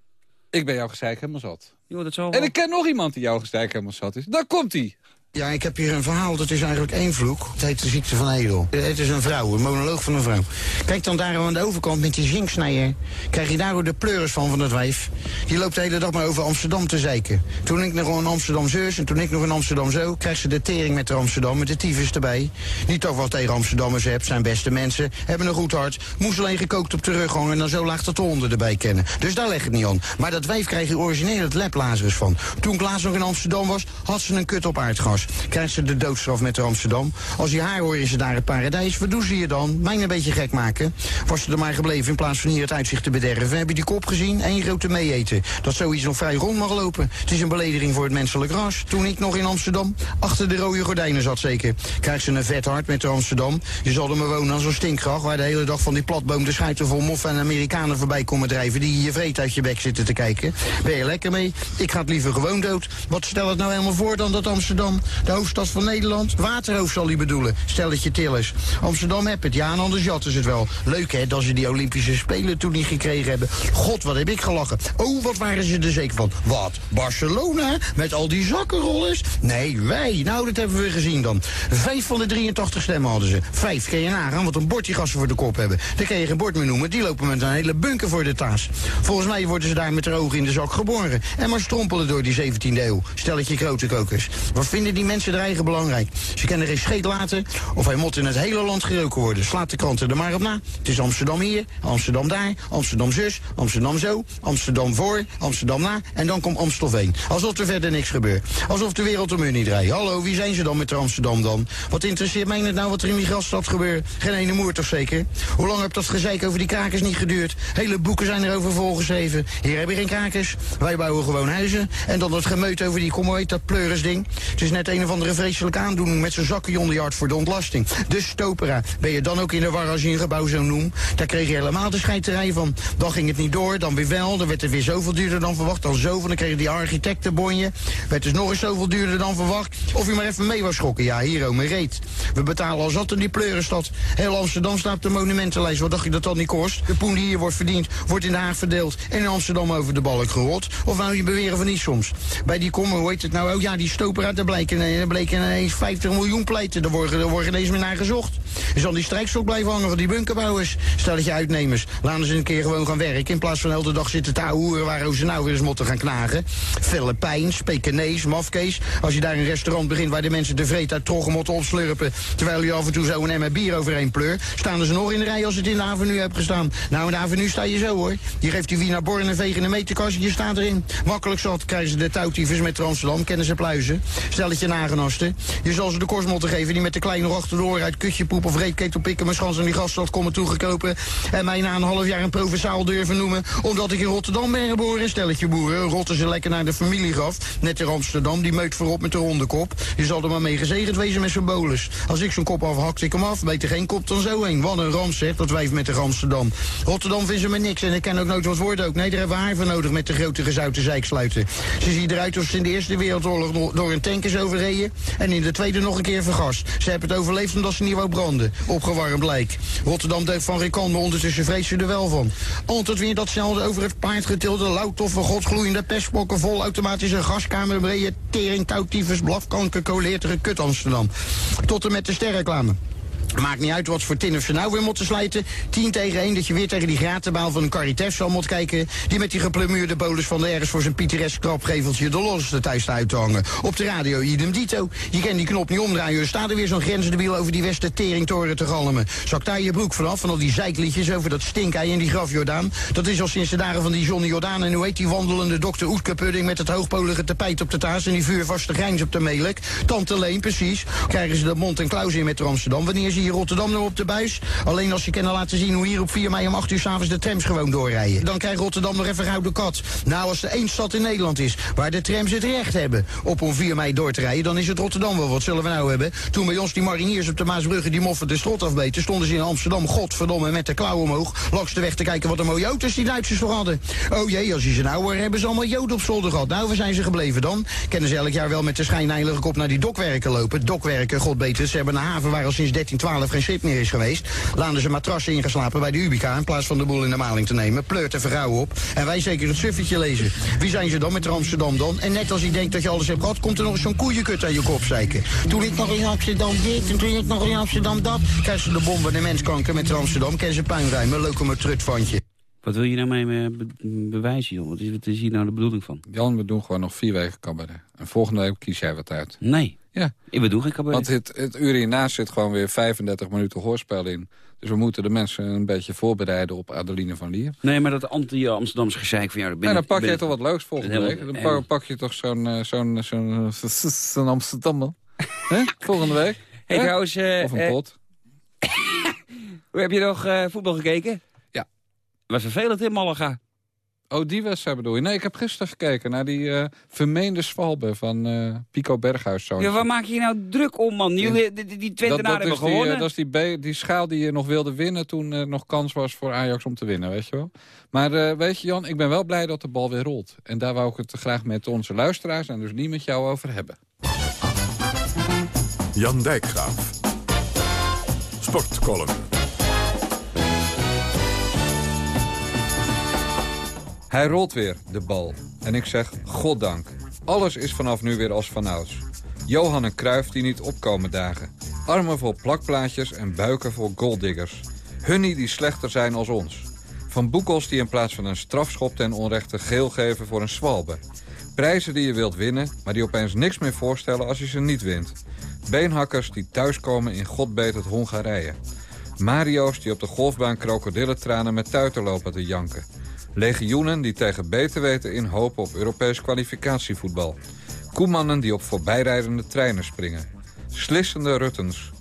ik ben jouw gezeik helemaal zat. Je hoort het zo En ik ken nog iemand die jouw gezeik helemaal zat is. Daar komt hij. Ja, ik heb hier een verhaal, dat is eigenlijk één vloek. Het heet de ziekte van Edel. Het is een vrouw, een monoloog van een vrouw. Kijk dan daar aan de overkant met die zinksnijer. Krijg je daar de pleuris van, van het wijf. Die loopt de hele dag maar over Amsterdam te zeiken. Toen ik nog in Amsterdam zus en toen ik nog in Amsterdam zo... krijgt ze de tering met de Amsterdam, met de tyfus erbij. Niet toch wat tegen Amsterdammers hebt, zijn beste mensen. Hebben een goed hart. Moest alleen gekookt op de rug en dan zo laag dat de honden erbij kennen. Dus daar leg ik het niet aan. Maar dat wijf krijg je origineel het leplazerus van. Toen ik laatst nog in Amsterdam was, had ze een kut op aardgas. Krijgt ze de doodstraf met de Amsterdam. Als je haar hoor is ze daar het paradijs. Wat doen ze je dan? Mij een beetje gek maken. Was ze er maar gebleven in plaats van hier het uitzicht te bederven. Heb je die kop gezien? Eén grote meeeten. Dat zoiets nog vrij rond mag lopen. Het is een belediging voor het menselijk ras. Toen ik nog in Amsterdam achter de rode gordijnen zat zeker. Krijgt ze een vet hart met de Amsterdam. Je zal er maar wonen als een stinkgracht. Waar de hele dag van die platboom de schuiten vol moffen en Amerikanen voorbij komen drijven. Die je vreet uit je bek zitten te kijken. Ben je lekker mee? Ik ga het liever gewoon dood. Wat stel het nou helemaal voor dan dat Amsterdam, de hoofdstad van Nederland? Waterhoofd zal hij bedoelen. Stel het je tillers. Amsterdam heb het, ja, en anders jatten ze het wel. Leuk hè, dat ze die Olympische Spelen toen niet gekregen hebben. God, wat heb ik gelachen. Oh, wat waren ze er zeker van. Wat? Barcelona? Met al die zakkenrollers? Nee, wij. Nou, dat hebben we gezien dan. Vijf van de 83 stemmen hadden ze. Vijf, kun je nagaan wat een bord die gasten voor de kop hebben. Daar kun je geen bord meer noemen. Die lopen met een hele bunker voor de taas. Volgens mij worden ze daar met haar ogen in de zak geboren. En maar strompelen door die 17e eeuw. Stelletje grote kokers. Wat vinden die mensen er eigen belangrijk? Ze kennen geen scheet laten of hij moet in het hele land geroken worden. Slaat de kranten er maar op na. Het is Amsterdam hier, Amsterdam daar, Amsterdam zus, Amsterdam zo, Amsterdam voor, Amsterdam na en dan komt Amstelveen. Alsof er verder niks gebeurt. Alsof de wereld om u niet draait. Hallo, wie zijn ze dan met Amsterdam dan? Wat interesseert mij net nou wat er in die grasstad gebeurt? Geen ene moer toch zeker? Hoe lang heb dat gezeik over die krakers niet geduurd? Hele boeken zijn erover volgeschreven. Hier heb je geen krakers. Wij bouwen gewoon huizen. En dan het gemeut over die, kom heet dat pleurisding. Het is net een of andere vreselijke aandoening met zo'n zakkenjonderjaard voor de ontlasting. Dus stopera. Ben je dan ook in de war als je een gebouw zo noemt? Daar kreeg je helemaal de scheiterij van. Dan ging het niet door, dan weer wel. Dan werd het weer zoveel duurder dan verwacht. Dan zoveel, dan kreeg je die architectenbonje. Werd dus nog eens zoveel duurder dan verwacht. Of je maar even mee was schokken. Ja, hier me reet. We betalen al zat in die pleurenstad. Heel Amsterdam staat op de monumentenlijst. Wat dacht je dat dat niet kost? De poen die hier wordt verdiend, wordt in Den Haag verdeeld. En in Amsterdam over de balk gerot. Of nou je beweren van niet soms. Bij die kommer, hoe heet het nou? Oh ja, die stopera, daar bleken, daar bleken ineens 50 miljoen pleiten. Daar worden, daar worden ineens meer naar gezocht. Je zal die strijkstok blijven hangen van die bunkerbouwers. Stel dat je uitnemers. Laten ze een keer gewoon gaan werken. In plaats van hele dag zitten te hoeren waar ze nou weer eens moeten gaan knagen. Filipijn, Spekenees, Mafkees. Als je daar een restaurant begint waar de mensen de vreet uit troggen moeten opslurpen. Terwijl je af en toe zo een emmer bier overheen pleur. Staan ze nog in de rij als het in de avenue hebt gestaan. Nou, in de avenue sta je zo hoor. Je geeft die Wiener Born een veeg in de meterkast. Je staat erin. Makkelijk zat krijgen ze de touwtiefers met Amsterdam. Kennen ze pluizen. Stel dat je nagenasten. Je zal ze de kost moeten geven die met de kleine achter de oren uit kutje poep of breedketel pikken, mijn schans in die gaststad komen toegekropen. En mij na een half jaar een provinciaal durven noemen. Omdat ik in Rotterdam ben geboren. Stelletje boeren. Rotten ze lekker naar de familiegraf. Net in Amsterdam, die meut voorop met de ronde kop. Je zal er maar mee gezegend wezen met zijn bolus. Als ik zo'n kop afhakt, ik hem af. Beter geen kop dan zo heen. Wat een ramp zegt, dat wijf met de Amsterdam. Rotterdam vinden ze me niks en ik ken ook nooit wat woord ook. Nee, daar hebben we haar voor nodig met de grote gezouten zeik Ze ziet eruit alsof ze in de Eerste Wereldoorlog door een tank is En in de Tweede nog een keer vergast. Ze hebben het overleefd omdat ze niet wou branden. Opgewarmd lijk. Rotterdam deugt van Rikan, maar ondertussen vreest ze er wel van. Altijd weer datzelfde over het paard getilde, lauwtoffe, godgloeiende pestpokken, vol automatische gaskamer, brede tering, koudtyfus, blafkanker, koleertere kut Amsterdam. Tot en met de sterreclame. Maakt niet uit wat voor tin of ze nou weer moeten slijten. 10 tegen 1 dat je weer tegen die gratenbaal van een Caritas zal moet kijken. Die met die geplumeerde bolus van de ergens voor zijn pittoresk krapgeveltje de losste thuis te hangen. Op de radio idem dito. Je kan die knop niet omdraaien. Er staat er weer zo'n grensdebiel over die Westen teringtoren te galmen. Zak daar je broek vanaf van al die zeikliedjes over dat stinkei en die graf Jordaan. Dat is al sinds de dagen van die Johnny Jordaan. En hoe heet die wandelende dokter Oetke Pudding met het hoogpolige tapijt op de taas en die vuurvaste grijns op de melk. Tante Leen, precies. Krijgen ze de mond en klauws in met Amsterdam. Wanneer zie Rotterdam nog op de buis? Alleen als je kan laten zien hoe hier op 4 mei om 8 uur s'avonds de trams gewoon doorrijden. Dan krijgt Rotterdam nog even gouden kat. Nou, als er één stad in Nederland is waar de trams het recht hebben op om 4 mei door te rijden, dan is het Rotterdam wel. Wat zullen we nou hebben? Toen bij ons die mariniers op de Maasbrugge die moffen de strot afbeten, stonden ze in Amsterdam, godverdomme, met de klauw omhoog, langs de weg te kijken wat een mooie auto's die Duitsers toch hadden. Oh jee, als je ze nou hoor, hebben ze allemaal joden op zolder gehad. Nou, waar zijn ze gebleven dan? Kennen ze elk jaar wel met de schijnheilige kop naar die dokwerken lopen. Dokwerken, god beter, ze hebben een haven waar al sinds 1312 geen schip meer is geweest. Laten ze matrassen ingeslapen bij de Ubica in plaats van de boel in de maling te nemen. Pleurt de vrouwen op. En wij zeker het suffetje lezen. Wie zijn ze dan met de Amsterdam dan? En net als je denkt dat je alles hebt gehad, komt er nog eens zo'n koeienkut aan je kop zeiken. Toen ik nog in Amsterdam dit en toen ik nog in Amsterdam dat. Krijgen ze de bomben en menskanker met de Amsterdam. Kennen ze puinruimen, locomotrutfantje. Wat wil je nou mee eh, be- bewijzen, joh? Wat is, wat is hier nou de bedoeling van? Jan, we doen gewoon nog vier weken cabaret. En volgende week kies jij wat uit. Nee. Ja. Ik bedoel geen cabaret. Want het, het uur hiernaast zit gewoon weer 35 minuten hoorspel in. Dus we moeten de mensen een beetje voorbereiden op Adeline van Lier. Nee, maar dat anti-Amsterdamse gezeik van jou... En dan ik- pak ik- toch wat leuks volgende week. Dan helemaal- pak, je toch zo'n eh, zo'n zo'n [LAUGHS] zo'n Amsterdammer. Volgende week. [LAUGHS] Hey, trouwens, eh, Of een eh, pot. [LAUGHS] hoe heb je nog eh, voetbal gekeken? Ja. Was vervelend in Malaga. Oh, die wedstrijd bedoel je? Nee, ik heb gisteren gekeken naar die eh, vermeende zwalbe van eh, Pico Berghuis. Ja, waar maak je je nou druk om, man? Die, die, die, hebben die, gewonnen. eh, dat is die, die schaal die je nog wilde winnen toen er nog kans was voor Ajax om te winnen, weet je wel. Maar eh, weet je Jan, ik ben wel blij dat de bal weer rolt. En daar wou ik het graag met onze luisteraars en dus niet met jou over hebben. Jan Dijkgraaf. Sportcolumn. Hij rolt weer, de bal. En ik zeg, goddank. Alles is vanaf nu weer als vanouds. Johan en Cruijff die niet opkomen dagen. Armen vol plakplaatjes en buiken vol goaldiggers. Hunnie die slechter zijn als ons. Van boekels die in plaats van een strafschop ten onrechte geel geven voor een zwalbe. Prijzen die je wilt winnen, maar die opeens niks meer voorstellen als je ze niet wint. Beenhakkers die thuiskomen in godbeet het Hongarije. Mario's die op de golfbaan krokodillentranen met tuiten lopen te janken. Legioenen die tegen beter weten in hopen op Europees kwalificatievoetbal. Koemannen die op voorbijrijdende treinen springen. Slissende ruttens.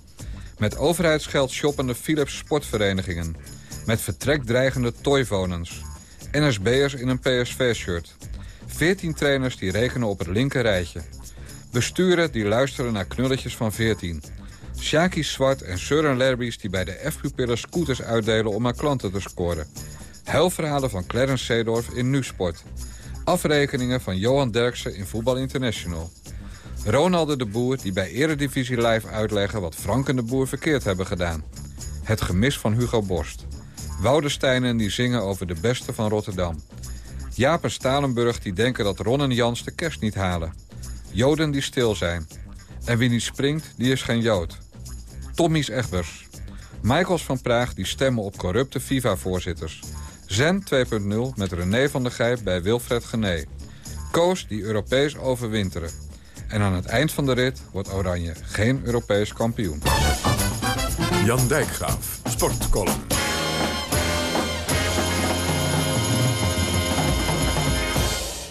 Met overheidsgeld shoppende Philips sportverenigingen. Met vertrekdreigende toyvonens. NSB'ers in een PSV-shirt. 14 trainers die rekenen op het linker rijtje. Besturen die luisteren naar knulletjes van 14. Shaki Zwart en Søren Lerbies die bij de F-pupillen scooters uitdelen om aan klanten te scoren. Huilverhalen van Clarence Seedorf in Nu-sport. Afrekeningen van Johan Derksen in Voetbal International. Ronaldo de Boer die bij Eredivisie Live uitleggen wat Frank en de Boer verkeerd hebben gedaan. Het gemis van Hugo Borst. Woudensteinen die zingen over de beste van Rotterdam. Jaap en Stalenburg die denken dat Ron en Jans de kerst niet halen. Joden die stil zijn. En wie niet springt, die is geen Jood. Tommy's Egbers. Michaels van Praag die stemmen op corrupte FIFA-voorzitters. Zen 2.0 met René van der Gijp bij Wilfred Gené. Koos die Europees overwinteren. En aan het eind van de rit wordt Oranje geen Europees kampioen. Jan Dijkgraaf. Sportcolumn.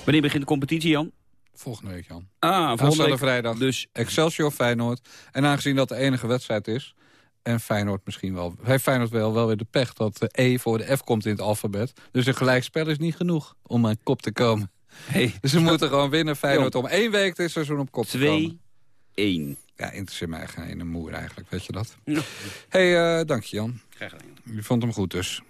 Wanneer begint de competitie, Jan? Volgende week, Jan. Ah, volgende week. vrijdag. Dus Excelsior Feyenoord. En aangezien dat de enige wedstrijd is... En Feyenoord misschien wel. Heeft Feyenoord wel, wel weer de pech dat de E voor de F komt in het alfabet. Dus een gelijkspel is niet genoeg om aan kop te komen. Hey, [LAUGHS] Dus ze moeten gewoon winnen Feyenoord om één week dit seizoen op kop te komen. 2-1. Ja, interesseert mij geen ene moer eigenlijk, weet je dat? Ja. [LAUGHS] hey, eh, dank je Jan. Graag gedaan. Je vond hem goed dus.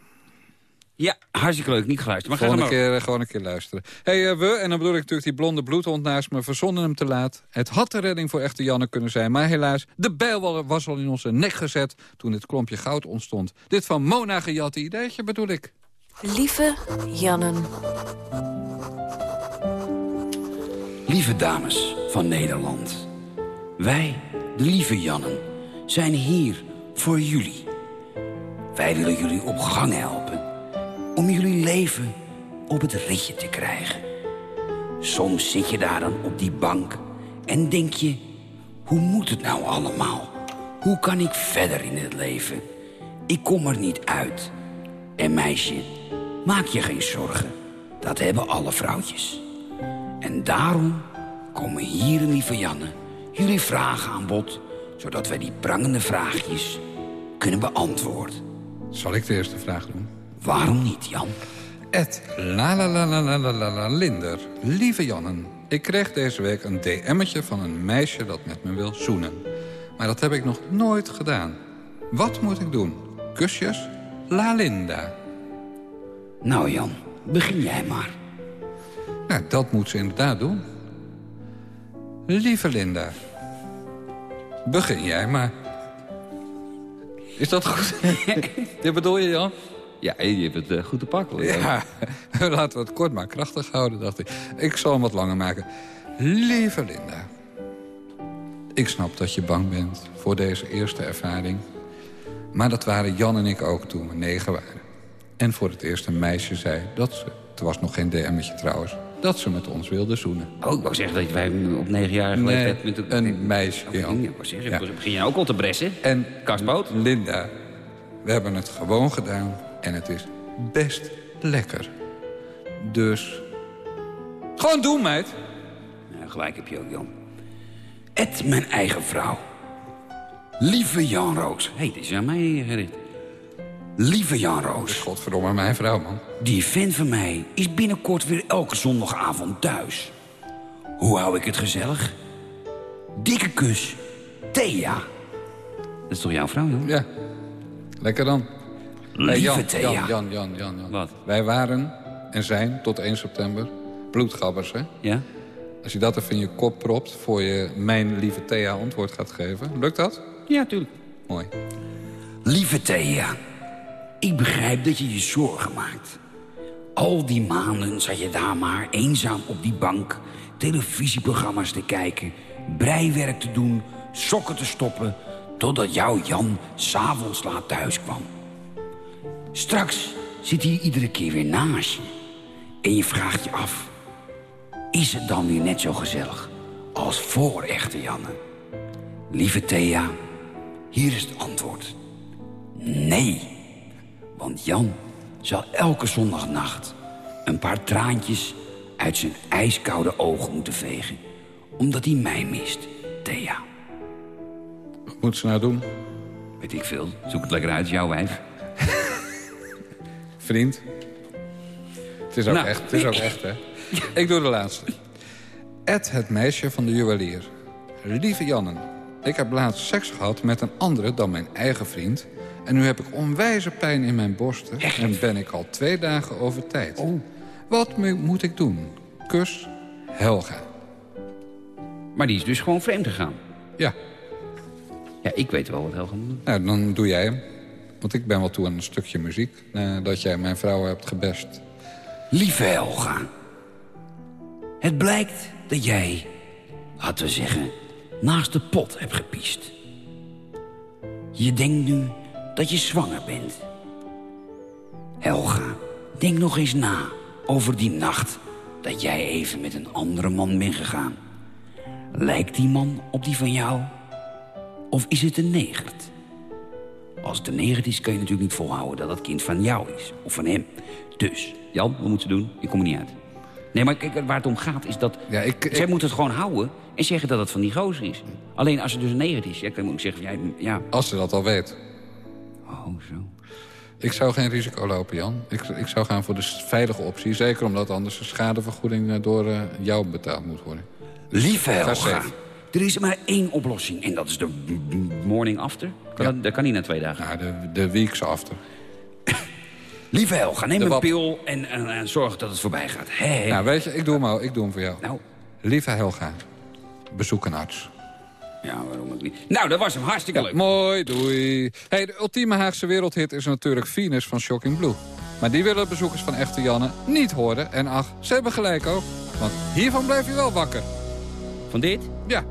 Ja, hartstikke leuk. Niet geluisterd. Maar ga Volgende maar. keer, eh, gewoon een keer luisteren. hey, eh, we, en dan bedoel ik natuurlijk die blonde bloedhond naast me... verzonnen hem te laat. Het had de redding voor echte Janne kunnen zijn. Maar helaas, de bijl was al in onze nek gezet... toen het klompje goud ontstond. Dit van Mona gejatte ideetje bedoel ik. Lieve Jannen. Lieve dames van Nederland. Wij, de lieve Jannen, zijn hier voor jullie. Wij willen jullie op gang helpen. Om jullie leven op het ritje te krijgen. Soms zit je daar dan op die bank en denk je... hoe moet het nou allemaal? Hoe kan ik verder in het leven? Ik kom er niet uit. En meisje, maak je geen zorgen. Dat hebben alle vrouwtjes. En daarom komen hier Lieve Janne jullie vragen aan bod... zodat wij die prangende vraagjes kunnen beantwoorden. Zal ik de eerste vraag doen? Waarom niet, Jan? Et la la la la la la la Linder. Lieve Jannen, ik kreeg deze week een DM'tje van een meisje dat met me wil zoenen. Maar dat heb ik nog nooit gedaan. Wat moet ik doen? Kusjes? La Linda. Nou Jan, begin jij maar. Nou, dat moet ze inderdaad doen. Lieve Linda, begin jij maar. Is dat goed? [LAUGHS] Dit bedoel je, Jan? Ja, je hebt het eh, goed te pakken. Ja, [LAUGHS] laten we het kort maar krachtig houden, dacht ik. Ik zal hem wat langer maken. Lieve Linda. Ik snap dat je bang bent voor deze eerste ervaring. Maar dat waren Jan en ik ook toen we negen waren. En voor het eerst een meisje zei dat ze... Het was nog geen DM'tje trouwens. Dat ze met ons wilde zoenen. Oh, ik wou zeggen dat wij op negenjarige Nee, leeftijd... met een meisje, Oh, Jan. ja, ik wou zeggen, Ja. begin je ook al te bressen? En Kastboot? Linda, we hebben het gewoon gedaan. En het is best lekker. Dus... Gewoon doen, meid. Ja, gelijk heb je ook, Jan. Ed, mijn eigen vrouw. Lieve Jan Roos. Hé, hey, dit is aan mij gericht. Lieve Jan Roos. godverdomme mijn vrouw, man. Die vent van mij is binnenkort weer elke zondagavond thuis. Hoe hou ik het gezellig? Dikke kus. Thea. Dat is toch jouw vrouw, joh? Ja, lekker dan. Hey, Lieve Jan, Thea. Jan, Jan, Jan, Jan, Jan. Wat? Wij waren en zijn tot 1 september bloedgabbers, hè? Ja? Als je dat even in je kop propt voor je mijn lieve Thea antwoord gaat geven. Lukt dat? Ja, tuurlijk. Mooi. Lieve Thea, ik begrijp dat je je zorgen maakt. Al die maanden zat je daar maar eenzaam op die bank... televisieprogramma's te kijken, breiwerk te doen, sokken te stoppen... totdat jouw Jan s'avonds laat thuis kwam. Straks zit hij iedere keer weer naast je. En je vraagt je af... is het dan weer net zo gezellig als voor echte Janne? Lieve Thea, hier is het antwoord. Nee, want Jan zal elke zondagnacht een paar traantjes uit zijn ijskoude ogen moeten vegen. Omdat hij mij mist, Thea. Wat moet ze nou doen? Weet ik veel. Zoek het lekker uit, jouw wijf. [LAUGHS] Vriend? Het is ook Nou. echt, het is ook echt, hè? [LAUGHS] Ik doe de laatste. Ed, het meisje van de juwelier. Lieve Jannen, ik heb laatst seks gehad met een andere dan mijn eigen vriend... en nu heb ik onwijze pijn in mijn borsten... en ben ik al twee dagen over tijd. Wat mu- moet ik doen? Kus, Helga. Maar die is dus gewoon vreemd gegaan. Ja, Ja, ik weet wel wat Helga moet doen. nou, dan doe jij hem. Want ik ben wel toe aan een stukje muziek... nadat jij mijn vrouw hebt gebest. Lieve Helga. Het blijkt dat jij, laten we zeggen, naast de pot hebt gepiest. Je denkt nu dat je zwanger bent. Helga, denk nog eens na over die nacht dat jij even met een andere man bent gegaan. Lijkt die man op die van jou? Of is het een negert? Als het een negert is, kan je natuurlijk niet volhouden dat dat kind van jou is. Of van hem. Dus, Jan, wat moet ze doen? Ik kom er niet uit. Nee, maar kijk, waar het om gaat is dat... Ja, ik- Zij ik- moet het gewoon houden en zeggen dat het van die gozer is. Alleen als het dus een negert is, ja, dan moet ik zeggen... Ja, ja, Als ze dat al weet. Oh, zo. Ik zou geen risico lopen, Jan. Ik, ik zou gaan voor de veilige optie. Zeker omdat anders de schadevergoeding eh, door eh, jou betaald moet worden. Lieve Ga Helga, er is maar één oplossing. En dat is de morning after. Kan, Ja. dat, dat kan niet na twee dagen. Ja, de, de weeks after. [LAUGHS] Lieve Helga, neem een pil en, en, en zorg dat het voorbij gaat. Nou, weet je, ik doe hem, al. ik doe hem voor jou. Nou, Lieve Helga, bezoek een arts. ja, waarom ook niet? Nou, dat was hem. Hartstikke leuk. Mooi, doei. Hey, de ultieme Haagse wereldhit is natuurlijk Venus van Shocking Blue. Maar die willen bezoekers van Echte Janne niet horen. En ach, ze hebben gelijk ook. Want hiervan blijf je wel wakker. Van dit? Ja.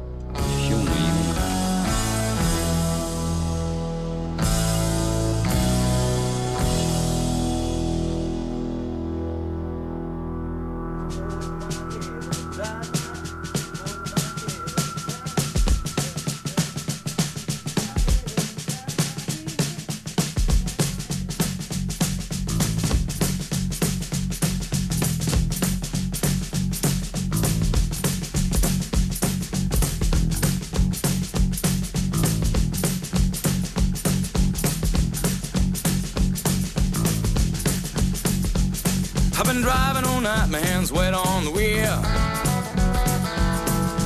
My hands wet on the wheel.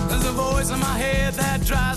There's a voice in my head that drives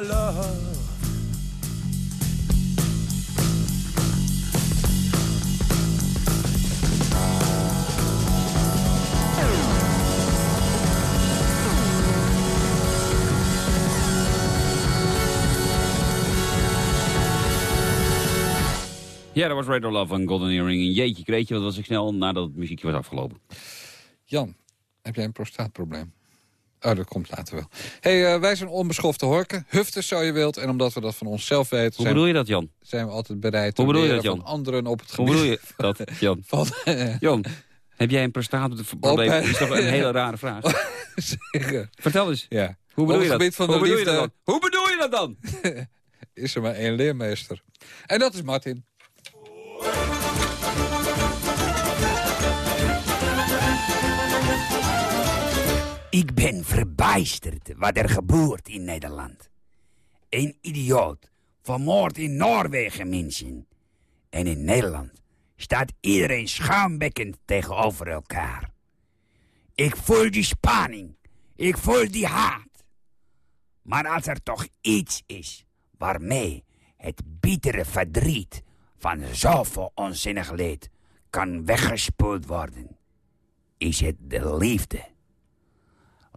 Love. Ja, dat was Radar Love van Golden Earring. Een jeetje, kreetje, wat was ik snel nadat het muziekje was afgelopen. Jan, heb jij een prostaatprobleem? Oh, dat komt later wel. hey, eh, wij zijn onbeschofte horken. Huften zo je wilt. En omdat we dat van onszelf weten... Hoe bedoel je dat, Jan? zijn we altijd bereid Hoe te bedoel je leren dat, Jan? van anderen op het Hoe gebied... bedoel je dat, [LAUGHS] Jan? Van, Jan, heb jij een prostaatprobleem? Op- Dat is toch een hele [LAUGHS] rare vraag. [LAUGHS] zeggen. Vertel eens. Ja. Hoe bedoel je dat? van Hoe de bedoel je dat dan? Hoe bedoel je dat dan? is er maar één leermeester. En dat is Martin. Ik ben verbijsterd wat er gebeurt in Nederland. Een idioot vermoordt in Noorwegen mensen. En in Nederland staat iedereen schaambekkend tegenover elkaar. Ik voel die spanning. Ik voel die haat. Maar als er toch iets is waarmee het bittere verdriet van zoveel onzinnig leed kan weggespoeld worden, is het de liefde.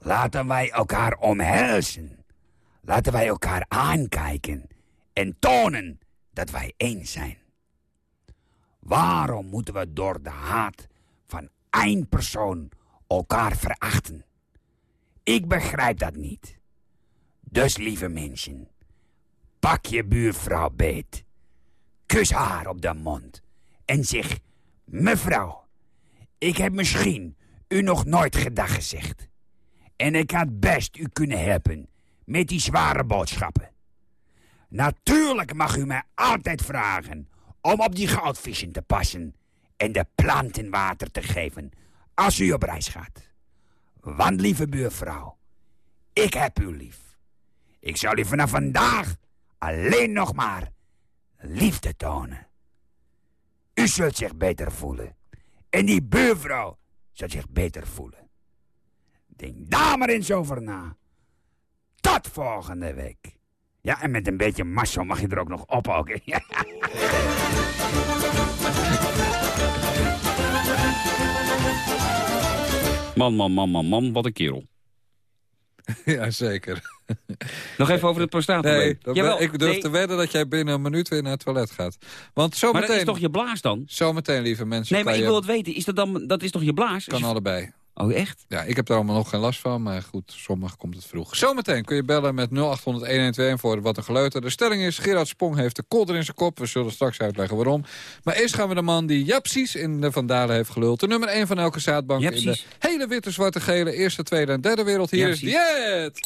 Laten wij elkaar omhelzen. Laten wij elkaar aankijken en tonen dat wij één zijn. Waarom moeten we door de haat van één persoon elkaar verachten? Ik begrijp dat niet. Dus lieve mensen, pak je buurvrouw beet, kus haar op de mond en zeg: Mevrouw, ik heb misschien u nog nooit gedag gezegd. En ik had best u kunnen helpen met die zware boodschappen. Natuurlijk mag u mij altijd vragen om op die goudvissen te passen en de planten water te geven als u op reis gaat. Want lieve buurvrouw, ik heb u lief. Ik zal u vanaf vandaag alleen nog maar liefde tonen. U zult zich beter voelen. En die buurvrouw zal zich beter voelen. Denk daar maar eens over na. Tot volgende week. Ja, en met een beetje massa mag je er ook nog op ook. [LAUGHS] Man, man, man, man, man, wat een kerel. [LAUGHS] ja, zeker. Nog even over het prostaatprobleem. Nee, dat Jawel, ben- ik durf nee, te wedden dat jij binnen een minuut weer naar het toilet gaat. Want Maar zometeen... dat is toch je blaas dan? Zometeen, lieve mensen. Nee, maar ik je- wil het weten. Is dat, dan, dat is toch je blaas? Kan allebei. Oh, echt? Ja, ik heb er allemaal nog geen last van, maar goed, sommigen komt het vroeg. Zometeen kun je bellen met 0800-112 voor wat een geleuter. De stelling is, Gerard Spong heeft de kolder in zijn kop. We zullen straks uitleggen waarom. Maar eerst gaan we de man die ja precies in de Vandalen heeft geluld. De nummer 1 van elke zaadbank in de hele witte, zwarte, gele, eerste, tweede en derde wereld. Hier is precies. Jet!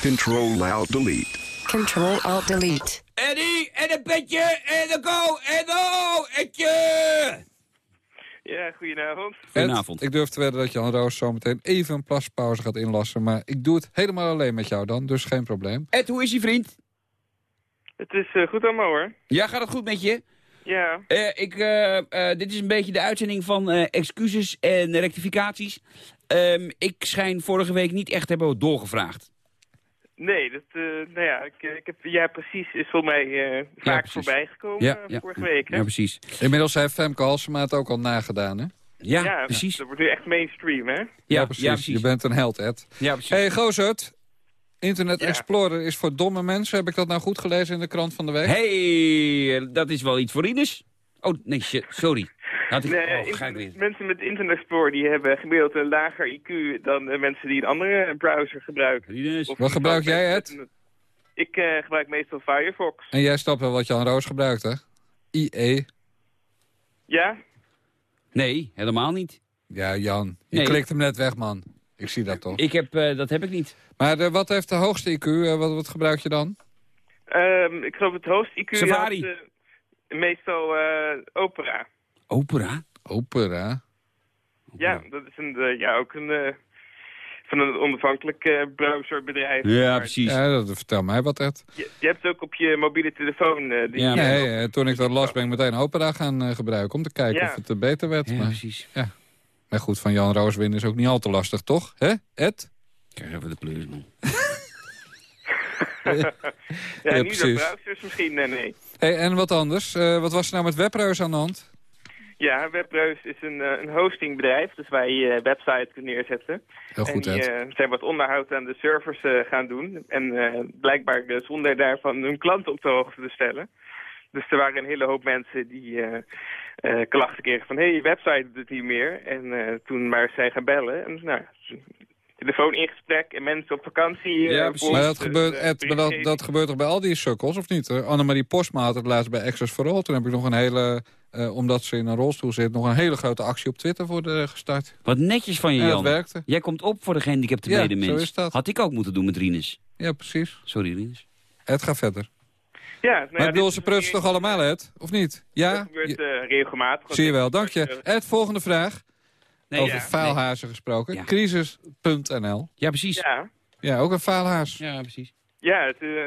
Control Alt Delete. Control Alt Delete. Eddie, en een petje, en een go, en oh, etje! Ja, goedenavond. Goedenavond. Ed, ik durf te wedden dat Jan Roos zometeen even een plaspauze gaat inlassen. Maar ik doe het helemaal alleen met jou dan, dus geen probleem. Ed, hoe is je vriend? Het is eh, goed allemaal hoor. Ja, gaat het goed met je? Ja, Eh, ik, eh, eh, dit is een beetje de uitzending van eh, excuses en rectificaties. Ehm, ik schijn vorige week niet echt te hebben doorgevraagd. Nee, dat, eh, nou ja, ik, ik heb, ja, precies, is volgens mij eh, vaak precies. voorbij gekomen Ja, eh, ja. vorige week. Hè? Ja, precies. Inmiddels heeft Femke Halsema het ook al nagedaan, hè? Ja, Ja, precies. Dat wordt nu echt mainstream, hè? Ja, precies. ja, Je bent een held, Ed. Ja, precies. hey, Gozert. Internet Ja. Explorer is voor domme mensen. Heb ik dat nou goed gelezen in de krant van de week? hey, dat is wel iets voor Ines. Oh, nee, shit, sorry. Had ik... Nee, oh, ga ik weer. mensen met Internet Explorer die hebben gemiddeld een lager IQ dan mensen die een andere browser gebruiken. Of Wat gebruik jij, een- Ik eh, gebruik meestal Firefox. En jij snapt wel wat Jan Roos gebruikt, hè? IE. Ja? Nee, helemaal niet. Ja, Jan. Je Nee. klikt hem net weg, man. Ik zie dat toch. Ik heb, eh, dat heb ik niet. Maar eh, wat heeft de hoogste IQ? Wat, wat gebruik je dan? Ehm, ik geloof het hoogste IQ Safari. had, meestal eh, Opera. Opera? Opera. Ja, dat is een, eh, ja, ook een, eh, van een onafhankelijk eh, browserbedrijf. Ja, Maar precies. Ja, dat, vertel mij wat, Ed. Je, je hebt het ook op je mobiele telefoon. die, Ja, Nee, eh, toen ik dat las ben ik meteen Opera gaan eh, gebruiken... om te kijken Ja. of het beter werd. Ja, maar, precies. maar goed, van Jan Roos winnen is ook niet al te lastig, toch? Hè, Ed? Kijk even de pleurs, man. [LAUGHS] [LAUGHS] ja, Ja, niet door browsers misschien, nee, nee. Hey, en wat anders? Eh, wat was er nou met Webreus aan de hand? Ja, Webreus is een, eh, een hostingbedrijf, dus wij eh websites kunnen neerzetten. Heel goed, en die zijn wat onderhoud aan de servers gaan doen. En blijkbaar zonder daarvan hun klanten op de hoogte te stellen. Dus er waren een hele hoop mensen die klachten kregen van... hé, hey, je website doet het niet meer. En toen maar zijn gaan bellen. En nou, telefoon in gesprek en mensen op vakantie. eh, Ja, precies. volgens Maar dat gebeurt, de Ed, maar dat, gebeurt toch bij al die sukkels, of niet? Eh, Annemarie Postma had het laatst bij Access for All. Toen heb ik nog een hele, eh, omdat ze in een rolstoel zit... nog een hele grote actie op Twitter voor de gestart. Wat netjes van je, Ja, dat Jan. werkte. Jij komt op voor de gehandicapte Ja, medemens. zo is dat. Had ik ook moeten doen met Rinus. Ja, precies. Sorry, Rinus. Ed, ga verder. Ja, nou maar ja, ik bedoel, dit ze prutsen toch allemaal, Ed? Of niet? Ja? Dat gebeurt Je- regelmatig. zie je wel, dank je. Ed, volgende vraag. Nee, Over ja, faalhazen gesproken. Ja. Crisis.nl. Ja, precies. Ja, Ja, ook een faalhaas. Ja, precies. ja het, eh,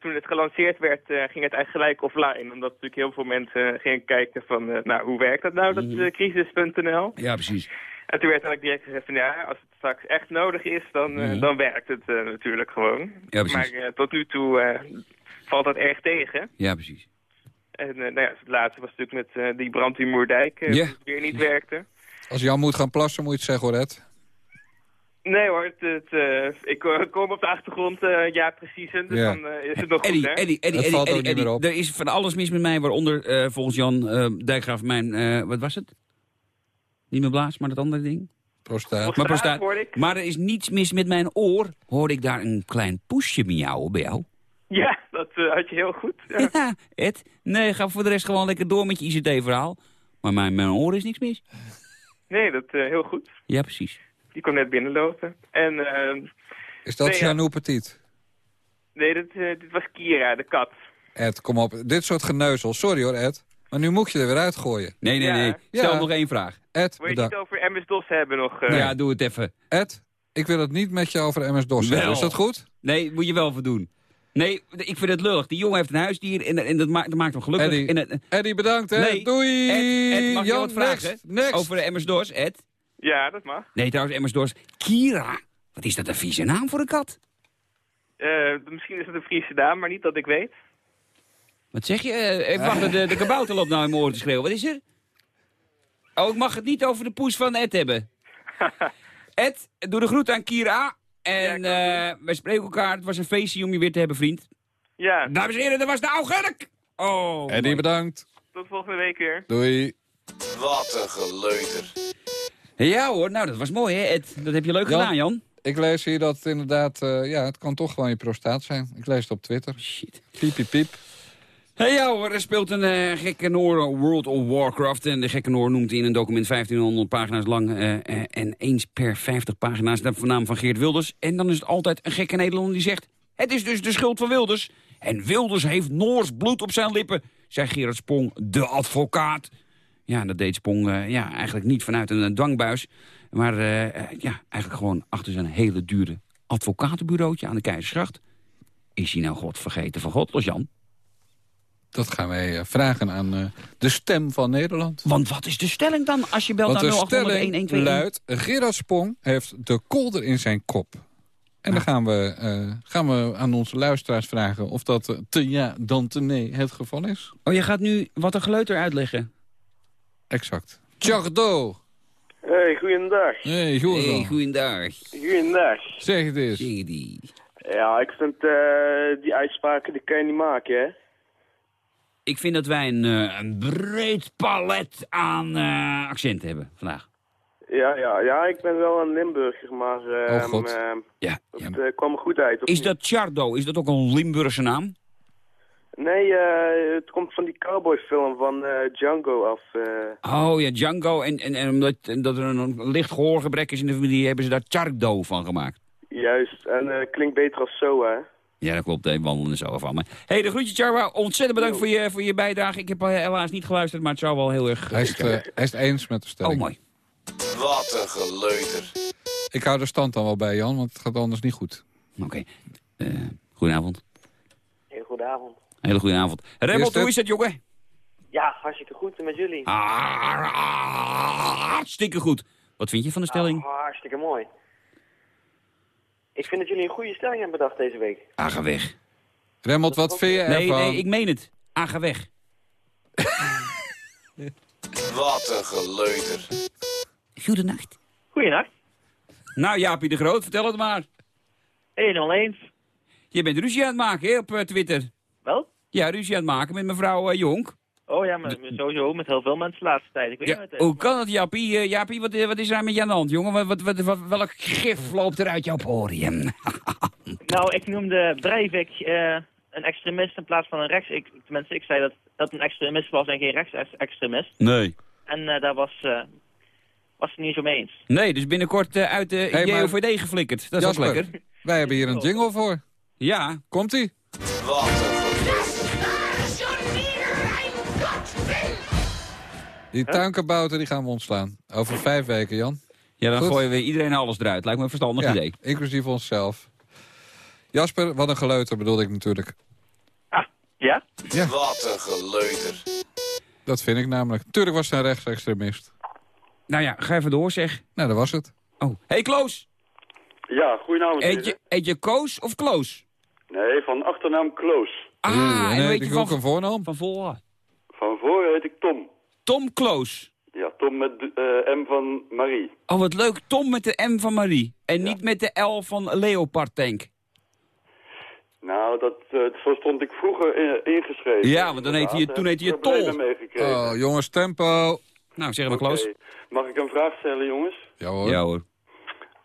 toen het gelanceerd werd, eh, ging het eigenlijk gelijk offline. Omdat natuurlijk heel veel mensen gingen kijken van, eh, nou, hoe werkt dat nou, dat eh, crisis.nl? Ja, precies. En toen werd eigenlijk direct gezegd van, ja, als het straks echt nodig is, dan, eh, Mhm. dan werkt het eh, natuurlijk gewoon. Ja, precies. maar eh, tot nu toe eh, valt dat erg tegen. Ja, precies. En eh, nou ja, het laatste was natuurlijk met eh, die brand in Moerdijk, eh, het weer niet werkte. Als Jan moet gaan plassen, moet je het zeggen hoor, Ed. Nee hoor, het, het, eh, ik eh, kom op de achtergrond, eh, ja precies, en dus Ja. dan is het nog Eddie, goed, hè? Eddie, Eddie, Eddie, valt ook Eddie, niet meer op. Er is van alles mis met mij, waaronder eh, volgens Jan eh Dijkgraaf mijn, eh, wat was het? Niet mijn blaas, maar dat andere ding. Prostaat. Maar Prostaat. Maar er is niets mis met mijn oor. Hoorde ik daar een klein poesje miauwen bij jou? Ja, dat had je heel goed. Ja. Ja, [LAUGHS] Ed. Nee, ga voor de rest gewoon lekker door met je ICT-verhaal. Maar mijn, mijn oor is niks mis. Nee, dat eh, heel goed. Ja, precies. Die kon net binnenlopen. En eh, Is dat Nee, ja. Janou Petit? nee, dit, eh, dit was Kira, de kat. Ed, kom op. Dit soort geneuzel. Sorry hoor, Ed. Maar nu moet je er weer uitgooien. Nee, nee, Ja. nee. Stel Ja. nog één vraag. Ed, Wil je bedankt. het over MS-DOS hebben nog? eh? Ja, doe het even. Ed, ik wil het niet met je over MS-DOS hebben. Wel. Is dat goed? Nee, moet je wel voor doen. Nee, ik vind het lullig. Die jongen heeft een huisdier en, en dat, maakt, dat maakt hem gelukkig. Eddie, En, het- Eddie, bedankt hè. Nee. Doei. Ed, Ed, mag je Jan, wat vragen? Next, next. Over de MS-DOS, Ed? Ja, dat mag. Nee, trouwens, MS-DOS. Kira. Wat is dat een vieze naam voor een kat? Eh, misschien is het een Friese naam, maar niet dat ik weet. Wat zeg je? Eh, Even wachten, de, de kabouter loopt nou in mijn oren te schreeuwen. Wat is er? Oh, ik mag het niet over de poes van Ed hebben. [LAUGHS] Ed, doe de groet aan Kira. En Ja, eh wij spreken elkaar. Het was een feestje om je weer te hebben, vriend. Ja, Dames en heren, dat was de augurk! Oh, Eddie, mooi. bedankt. tot volgende week weer. Doei. Wat een geleuter. Ja hoor, nou dat was mooi hè Ed. Dat heb je leuk Jan? gedaan, Jan. Ik lees hier dat het inderdaad... eh, ja, het kan toch gewoon je prostaat zijn. Ik lees het op Twitter. Shit. Piep, piep, piep. Hey, hoor, er speelt een eh, gekke Noor World of Warcraft. En de gekke Noor noemt in een document 1500 pagina's lang. eh, eh, en eens per 50 pagina's de naam van Geert Wilders. En dan is het altijd een gekke Nederlander die zegt... Het is dus de schuld van Wilders. En Wilders heeft Noors bloed op zijn lippen, zei Gerard Spong, de advocaat. Ja, dat deed Spong eh, ja, eigenlijk niet vanuit een eh, dwangbuis. Maar eh, eh, ja, eigenlijk gewoon achter zijn hele dure advocatenbureautje aan de Keizersgracht. Is hij nou God vergeten van God, Jan? Dat gaan wij eh, vragen aan eh, de stem van Nederland. Want wat is de stelling dan als je belt Want de naar 0800 stelling 1121? luidt... Gerard Spong heeft de kolder in zijn kop. En dan gaan we, eh, gaan we aan onze luisteraars vragen of dat te ja dan te nee het geval is. Oh, je gaat nu wat een geleuter uitleggen. Exact. Tjardo. Hey, goeiedag. Hey, Jordan. Hey, goeiedag. Goeiedag. Zeg het eens. Ja, ik vind eh, die uitspraken, die kan je niet maken, hè? Ik vind dat wij een, eh, een breed palet aan eh, accenten hebben vandaag. Ja, ja, ja, ik ben wel een Limburger, maar eh, Oh, God. eh, Ja. het eh, kwam er goed uit. Is niet? dat Chardo? Is dat ook een Limburgse naam? Nee, het komt van die cowboyfilm van Django af. Oh ja, Django. En, en, en omdat en dat er een, licht gehoorgebrek is in de familie... hebben ze daar Chardo van gemaakt. juist, en klinkt beter als zo, hè? Ja, dat klopt. Een wandelende zo van me. hey, de groetje Charwa. Ontzettend bedankt voor je, voor je bijdrage. Ik heb eh, helaas niet geluisterd, maar het zou wel heel erg... Hij is, eh, hij is het eens met de stelling. Oh, mooi. Wat een geleuter. Ik hou de stand dan wel bij, Jan, want het gaat anders niet goed. Oké. Eh, goedenavond. Heel goedenavond. Hele goede avond. Hoe is het, jongen? Ja, hartstikke goed en met jullie. Ah, hartstikke goed. Wat vind je van de stelling? Ah, hartstikke mooi. Ik vind dat jullie een goede stelling hebben bedacht deze week. Ah, ga weg. Remmelt, wat vind je ervan? Nee, nee, ik meen het. Ah, ga weg. [LAUGHS] Wat een geleuter. Goedenacht. Goeienacht. Nou, Jaapie de Groot, vertel het maar. 101. Je bent ruzie aan het maken, hè, op eh, Twitter. Wel? Ja, ruzie aan het maken met mevrouw eh, Jonk. Oh ja, maar sowieso met heel veel mensen de laatste tijd. Ik weet Ja, het hoe kan dat, Jaapie? Eh, Jaapie, wat, eh, wat is er met je aan de hand, jongen? Wat, wat, wat, wat- welk gif loopt er uit jouw porium? [LAUGHS] Nou, ik noemde Breivik eh, een extremist in plaats van een rechts... Ik, tenminste, ik zei dat dat een extremist was en geen rechtsextremist. Nee. En eh, daar was, eh was het niet zo mee eens. Nee, dus binnenkort uit de Hey, maar- JOVD geflikkerd. Dat is ook Jasper, lekker. wij hebben hier een jingle voor. Ja. Komt-ie? Wat Die tuinkabouter die gaan we ontslaan. Over vijf weken, Jan. Ja, dan Goed. gooien we iedereen alles eruit. Lijkt me een verstandig Ja, idee. inclusief onszelf. Jasper, wat een geleuter bedoelde ik natuurlijk. Ja? Ja. Wat een geleuter. Dat vind ik namelijk. Tuurlijk was hij een rechtsextremist. Nou ja, ga even door, zeg. Nou, dat was het. Oh, hey Kloos. Ja, goedenavond. Eet je, eet je Koos of Kloos? Nee, van achternaam Kloos. Ah, Oeh, en en heet je ik van, ook een voornaam? van vol? Van voren heet ik Tom. Tom Kloos. Ja, Tom met eh, M van Marie. Oh, wat leuk. Tom met de M van Marie. En niet met de L van Leopard Tank. Nou, dat, eh, zo stond ik vroeger ingeschreven. Ja, want dan je- Inderdaad, toen heb heette je Tol. meegekregen. Oh, jongens, tempo. Nou, zeg maar Kloos. Oké. Mag ik een vraag stellen, jongens? Ja hoor. Ja hoor.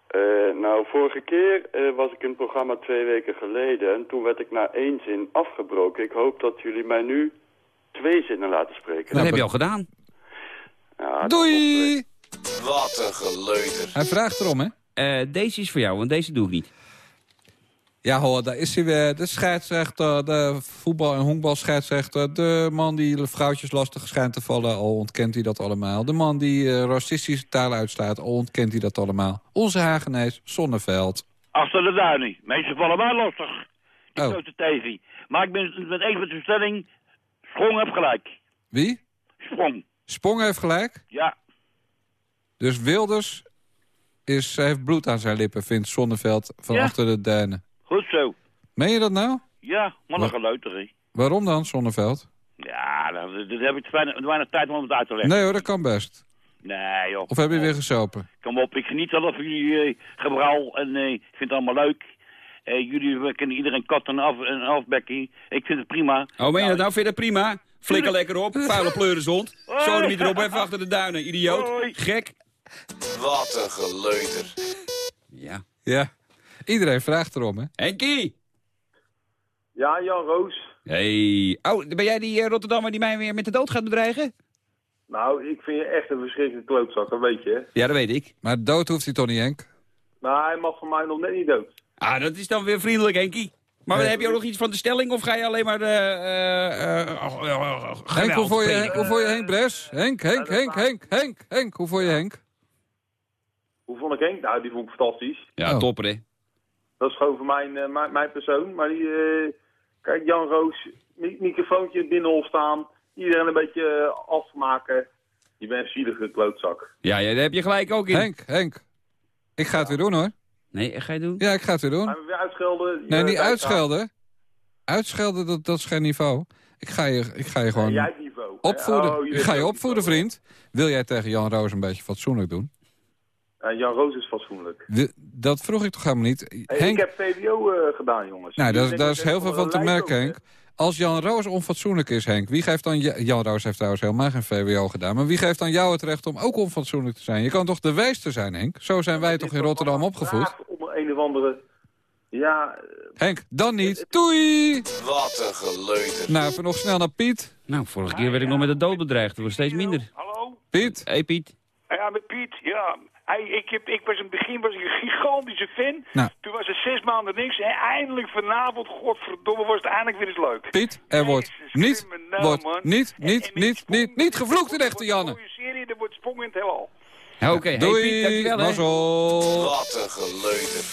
Eh, nou, vorige keer eh, was ik in het programma twee weken geleden... en toen werd ik na één zin afgebroken. Ik hoop dat jullie mij nu twee zinnen laten spreken. Dat heb je al gedaan. Ja, Doei! Wat een geleuter. Hij vraagt erom, hè? Eh, deze is voor jou, want deze doe ik niet. Ja hoor, daar is hij weer. De scheidsrechter, de voetbal- en honkbalscheidsrechter. De man die vrouwtjes lastig schijnt te vallen, al ontkent hij dat allemaal. De man die eh, racistische taal uitslaat, al ontkent hij dat allemaal. Onze Hagenees, Zonneveld. Achter de duinen. Mensen vallen mij lastig. Die Oh. grote TV. Maar ik ben het met eens met de stelling. Sprong heb gelijk. Wie? Sprong. Sprong heeft gelijk. Ja. Dus Wilders is, heeft bloed aan zijn lippen, vindt Zonneveld van Ja. achter de duinen. Goed zo. Meen je dat nou? Ja, wat een hè. Waarom dan, Zonneveld? Ja, dat, dat heb ik te weinig, te weinig tijd om het uit te leggen. Nee hoor, dat kan best. Nee, joh. Of heb je weer gesopen? Kom op, ik geniet wel van jullie gebrouw en eh, ik vind het allemaal leuk. Eh, jullie kennen iedereen kat en, af, en afbekkie. Ik vind het prima. Oh, meen je dat nou? Vind je dat prima? Flikker lekker op, vuile pleurenzond. Zo hem erop, even achter de duinen, idioot. Gek. Wat een geleuter. Ja. Ja. Iedereen vraagt erom, hè? Henkie! Ja, Jan Roos. Hey. Oh, ben jij die eh, Rotterdammer die mij weer met de dood gaat bedreigen? Nou, ik vind je echt een verschrikkelijke klootzak, dat weet je. hè? Ja, dat weet ik. Maar dood hoeft hij toch niet, Henk? Maar hij mag voor mij nog net niet dood. Ah, dat is dan weer vriendelijk, Henkie. Maar Nee. heb je ook nog iets van de stelling of ga je alleen maar de... eh, eh, oh, oh, Henk, hoe vond je, prediken? hoe je Henk Bres? Henk, Henk, Henk, Henk, Henk, Henk. Hoe vond je Henk? Hoe vond ik Henk? Nou, die vond ik fantastisch. Ja, Oh. topper, hè? Dat is gewoon voor mijn, eh, mijn, mijn persoon. Maar die, eh, kijk, Jan Roos, mi- microfoontje in het binnenhol staan. Iedereen een beetje eh, afmaken. Je bent een zielige klootzak. Ja, ja, daar heb je gelijk ook in. Henk, Henk. Ik ga het weer doen, hoor. Nee, ga je doen? Ja, ik ga het weer doen. Gaan we weer uitschelden? Nee, niet uitschelden. Uitschelden, dat, dat is geen niveau. Ik ga je, ik ga je gewoon Jij niveau. opvoeden. Oh, ik ga je opvoeden, vriend. Wil jij tegen Jan Roos een beetje fatsoenlijk doen? Eh, Jan Roos is fatsoenlijk. Dat vroeg ik toch helemaal niet. Hey, Henk, ik heb VWO eh, gedaan, jongens. nou, daar, is- heel veel van te merken, Henk. Als Jan Roos onfatsoenlijk is, Henk, wie geeft dan... Ja- Jan Roos heeft trouwens helemaal geen VWO gedaan... maar wie geeft dan jou het recht om ook onfatsoenlijk te zijn? Je kan toch de wijste zijn, Henk? Zo zijn wij toch in Rotterdam opgevoed? Vraag Onder een of andere... Ja, eh, Henk, dan niet. Doei! Wat een geleuter. Nou, even nog snel naar Piet. Nou, vorige keer werd ik nog met de dood bedreigd. Dat wordt steeds minder. Hallo? Piet? Hey Piet. Ja, met Piet, ja. Hij, ik, heb, ik was in het begin was ik een gigantische fan. Nou. Toen was er zes maanden niks. En eindelijk vanavond, godverdomme, was het eindelijk weer eens leuk. Piet, er wordt niet, nou, wordt niet, niet, niet, niet, niet gevloekt in echte Janne. Mooie serie, er wordt sprong in het heelal. Ja, Oké, hey Doei, Piet, dankjewel hè. mazzel. Wat een geleuter.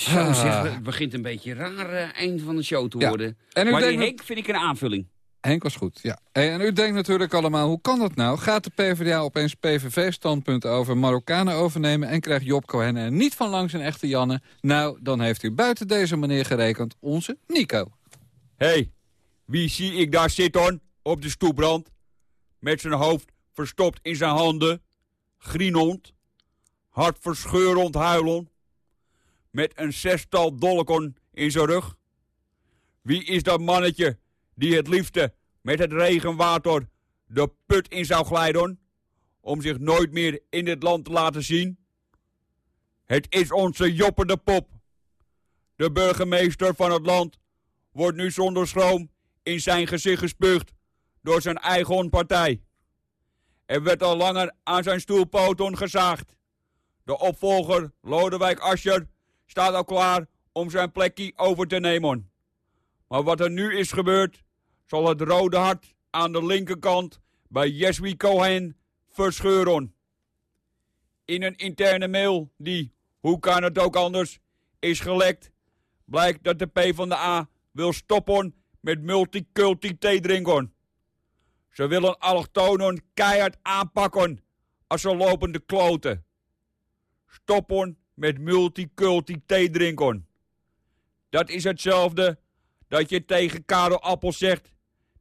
Zo Ah. zeg, het begint een beetje een raar eh, eind van de show te Ja. worden. En maar die Henk vind ik een aanvulling. Henk goed, ja. En u denkt natuurlijk allemaal, hoe kan dat nou? Gaat de PvdA opeens PVV-standpunt over Marokkanen overnemen... en krijgt Job Cohen er niet van langs een echte Janne? Nou, dan heeft u buiten deze meneer gerekend onze Nico. Hey, wie zie ik daar zitten op de stoeprand? Met zijn hoofd verstopt in zijn handen, grienend, hartverscheurend huilen, met een zestal dolken in zijn rug. Wie is dat mannetje die het liefste met het regenwater de put in zou glijden, om zich nooit meer in dit land te laten zien? Het is onze Joppe de Pop. De burgemeester van het land wordt nu zonder schroom in zijn gezicht gespuugd door zijn eigen partij. Er werd al langer aan zijn stoelpoten gezaagd. De opvolger, Lodewijk Asscher, staat al klaar om zijn plekje over te nemen. Maar wat er nu is gebeurd, zal het rode hart aan de linkerkant bij Jeswi Cohen verscheuren. In een interne mail die, hoe kan het ook anders, is gelekt, blijkt dat de PvdA wil stoppen met multiculti thee drinken. Ze willen allochtonen keihard aanpakken als ze lopen de kloten. Stoppen met multiculti thee drinken. Dat is hetzelfde dat je tegen Karel Appel zegt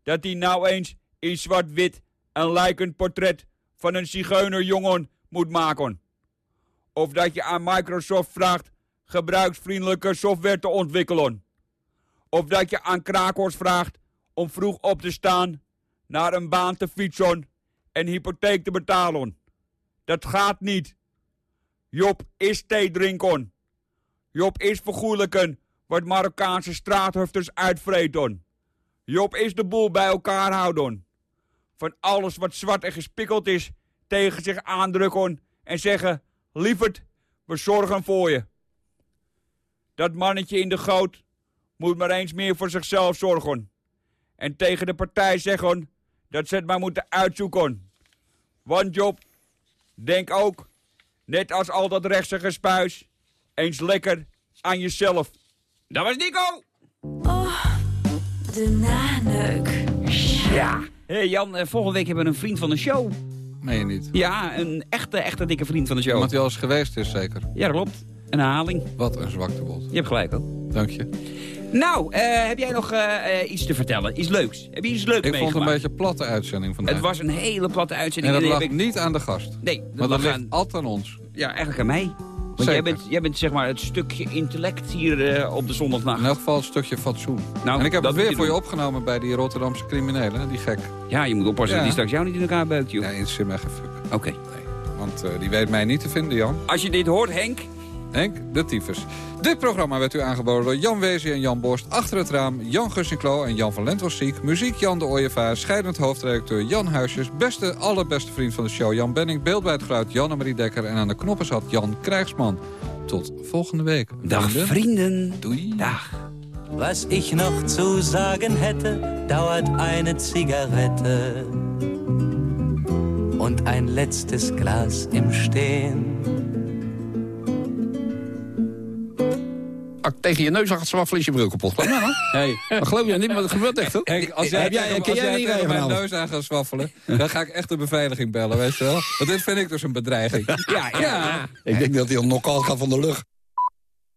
dat hij nou eens in zwart-wit een lijkend portret van een zigeunerjongen moet maken. Of dat je aan Microsoft vraagt gebruiksvriendelijke software te ontwikkelen. Of dat je aan Krakers vraagt om vroeg op te staan, naar een baan te fietsen en hypotheek te betalen. Dat gaat niet. Job is thee drinken. Job is vergoelijken wat Marokkaanse straathufters uitvreten. Job is de boel bij elkaar houden. Van alles wat zwart en gespikkeld is tegen zich aandrukken en zeggen... Lieverd, we zorgen voor je. Dat mannetje in de goot moet maar eens meer voor zichzelf zorgen. En tegen de partij zeggen dat ze het maar moeten uitzoeken. Want Job, denk ook, net als al dat rechtse gespuis, eens lekker aan jezelf. Dat was Nico! De naneuk. Ja. Hey Jan, eh, volgende week hebben we een vriend van de show. Meen je niet? Ja, een echte, echte dikke vriend van de show. Iemand die al eens geweest is, zeker. Ja, dat klopt. Een herhaling. Wat een zwaktebod. Je hebt gelijk ook. Dank je. Nou, eh, heb jij nog eh, eh, iets te vertellen? Iets leuks? Heb je iets leuks Ik vond het een beetje een platte uitzending vandaag. Het was een hele platte uitzending. En dat die lag heb ik- niet aan de gast. Nee, dat maar dat lag ligt aan- altijd aan ons. Ja, eigenlijk aan mij. Want jij bent, jij bent zeg maar het stukje intellect hier eh, op de zondagnacht. In elk geval een stukje fatsoen. Nou, en ik heb dat het weer je voor je opgenomen bij die Rotterdamse criminelen. Die gek. Ja, je moet oppassen dat die straks jou niet in elkaar beukt, joh. Nee, mij geen fuck. Oké. Want eh, die weet mij niet te vinden, Jan. Als je dit hoort, Henk... Henk, de tyfus. Dit programma werd u aangeboden door Jan Wezen en Jan Borst. Achter het raam Jan Gussinklo en Jan van Lent was ziek. Muziek Jan de Ooievaar. Scheidend hoofdredacteur Jan Huisjes. Beste, allerbeste vriend van de show Jan Benning. Beeld bij het geluid Jan Marie Dekker. En aan de knoppen zat Jan Krijgsman. Tot volgende week. Dag vrienden. Doei. Dag. Was ich noch zu sagen hätte, dauert eine Zigarette und ein letztes Glas im Stehen. Tegen je neus zwaffelen is je bril kapot. Geloof je nou? Hey. Maar geloof je niet, maar het gebeurt echt hoor. Henk, als jij, Heb jij, als jij niet tegen mijn vanavond? neus aan gaat zwaffelen... dan ga ik echt de beveiliging bellen, weet je wel. Want dit vind ik dus een bedreiging. Ja, ja. Ik denk dat hij al knock-out gaat van de lucht.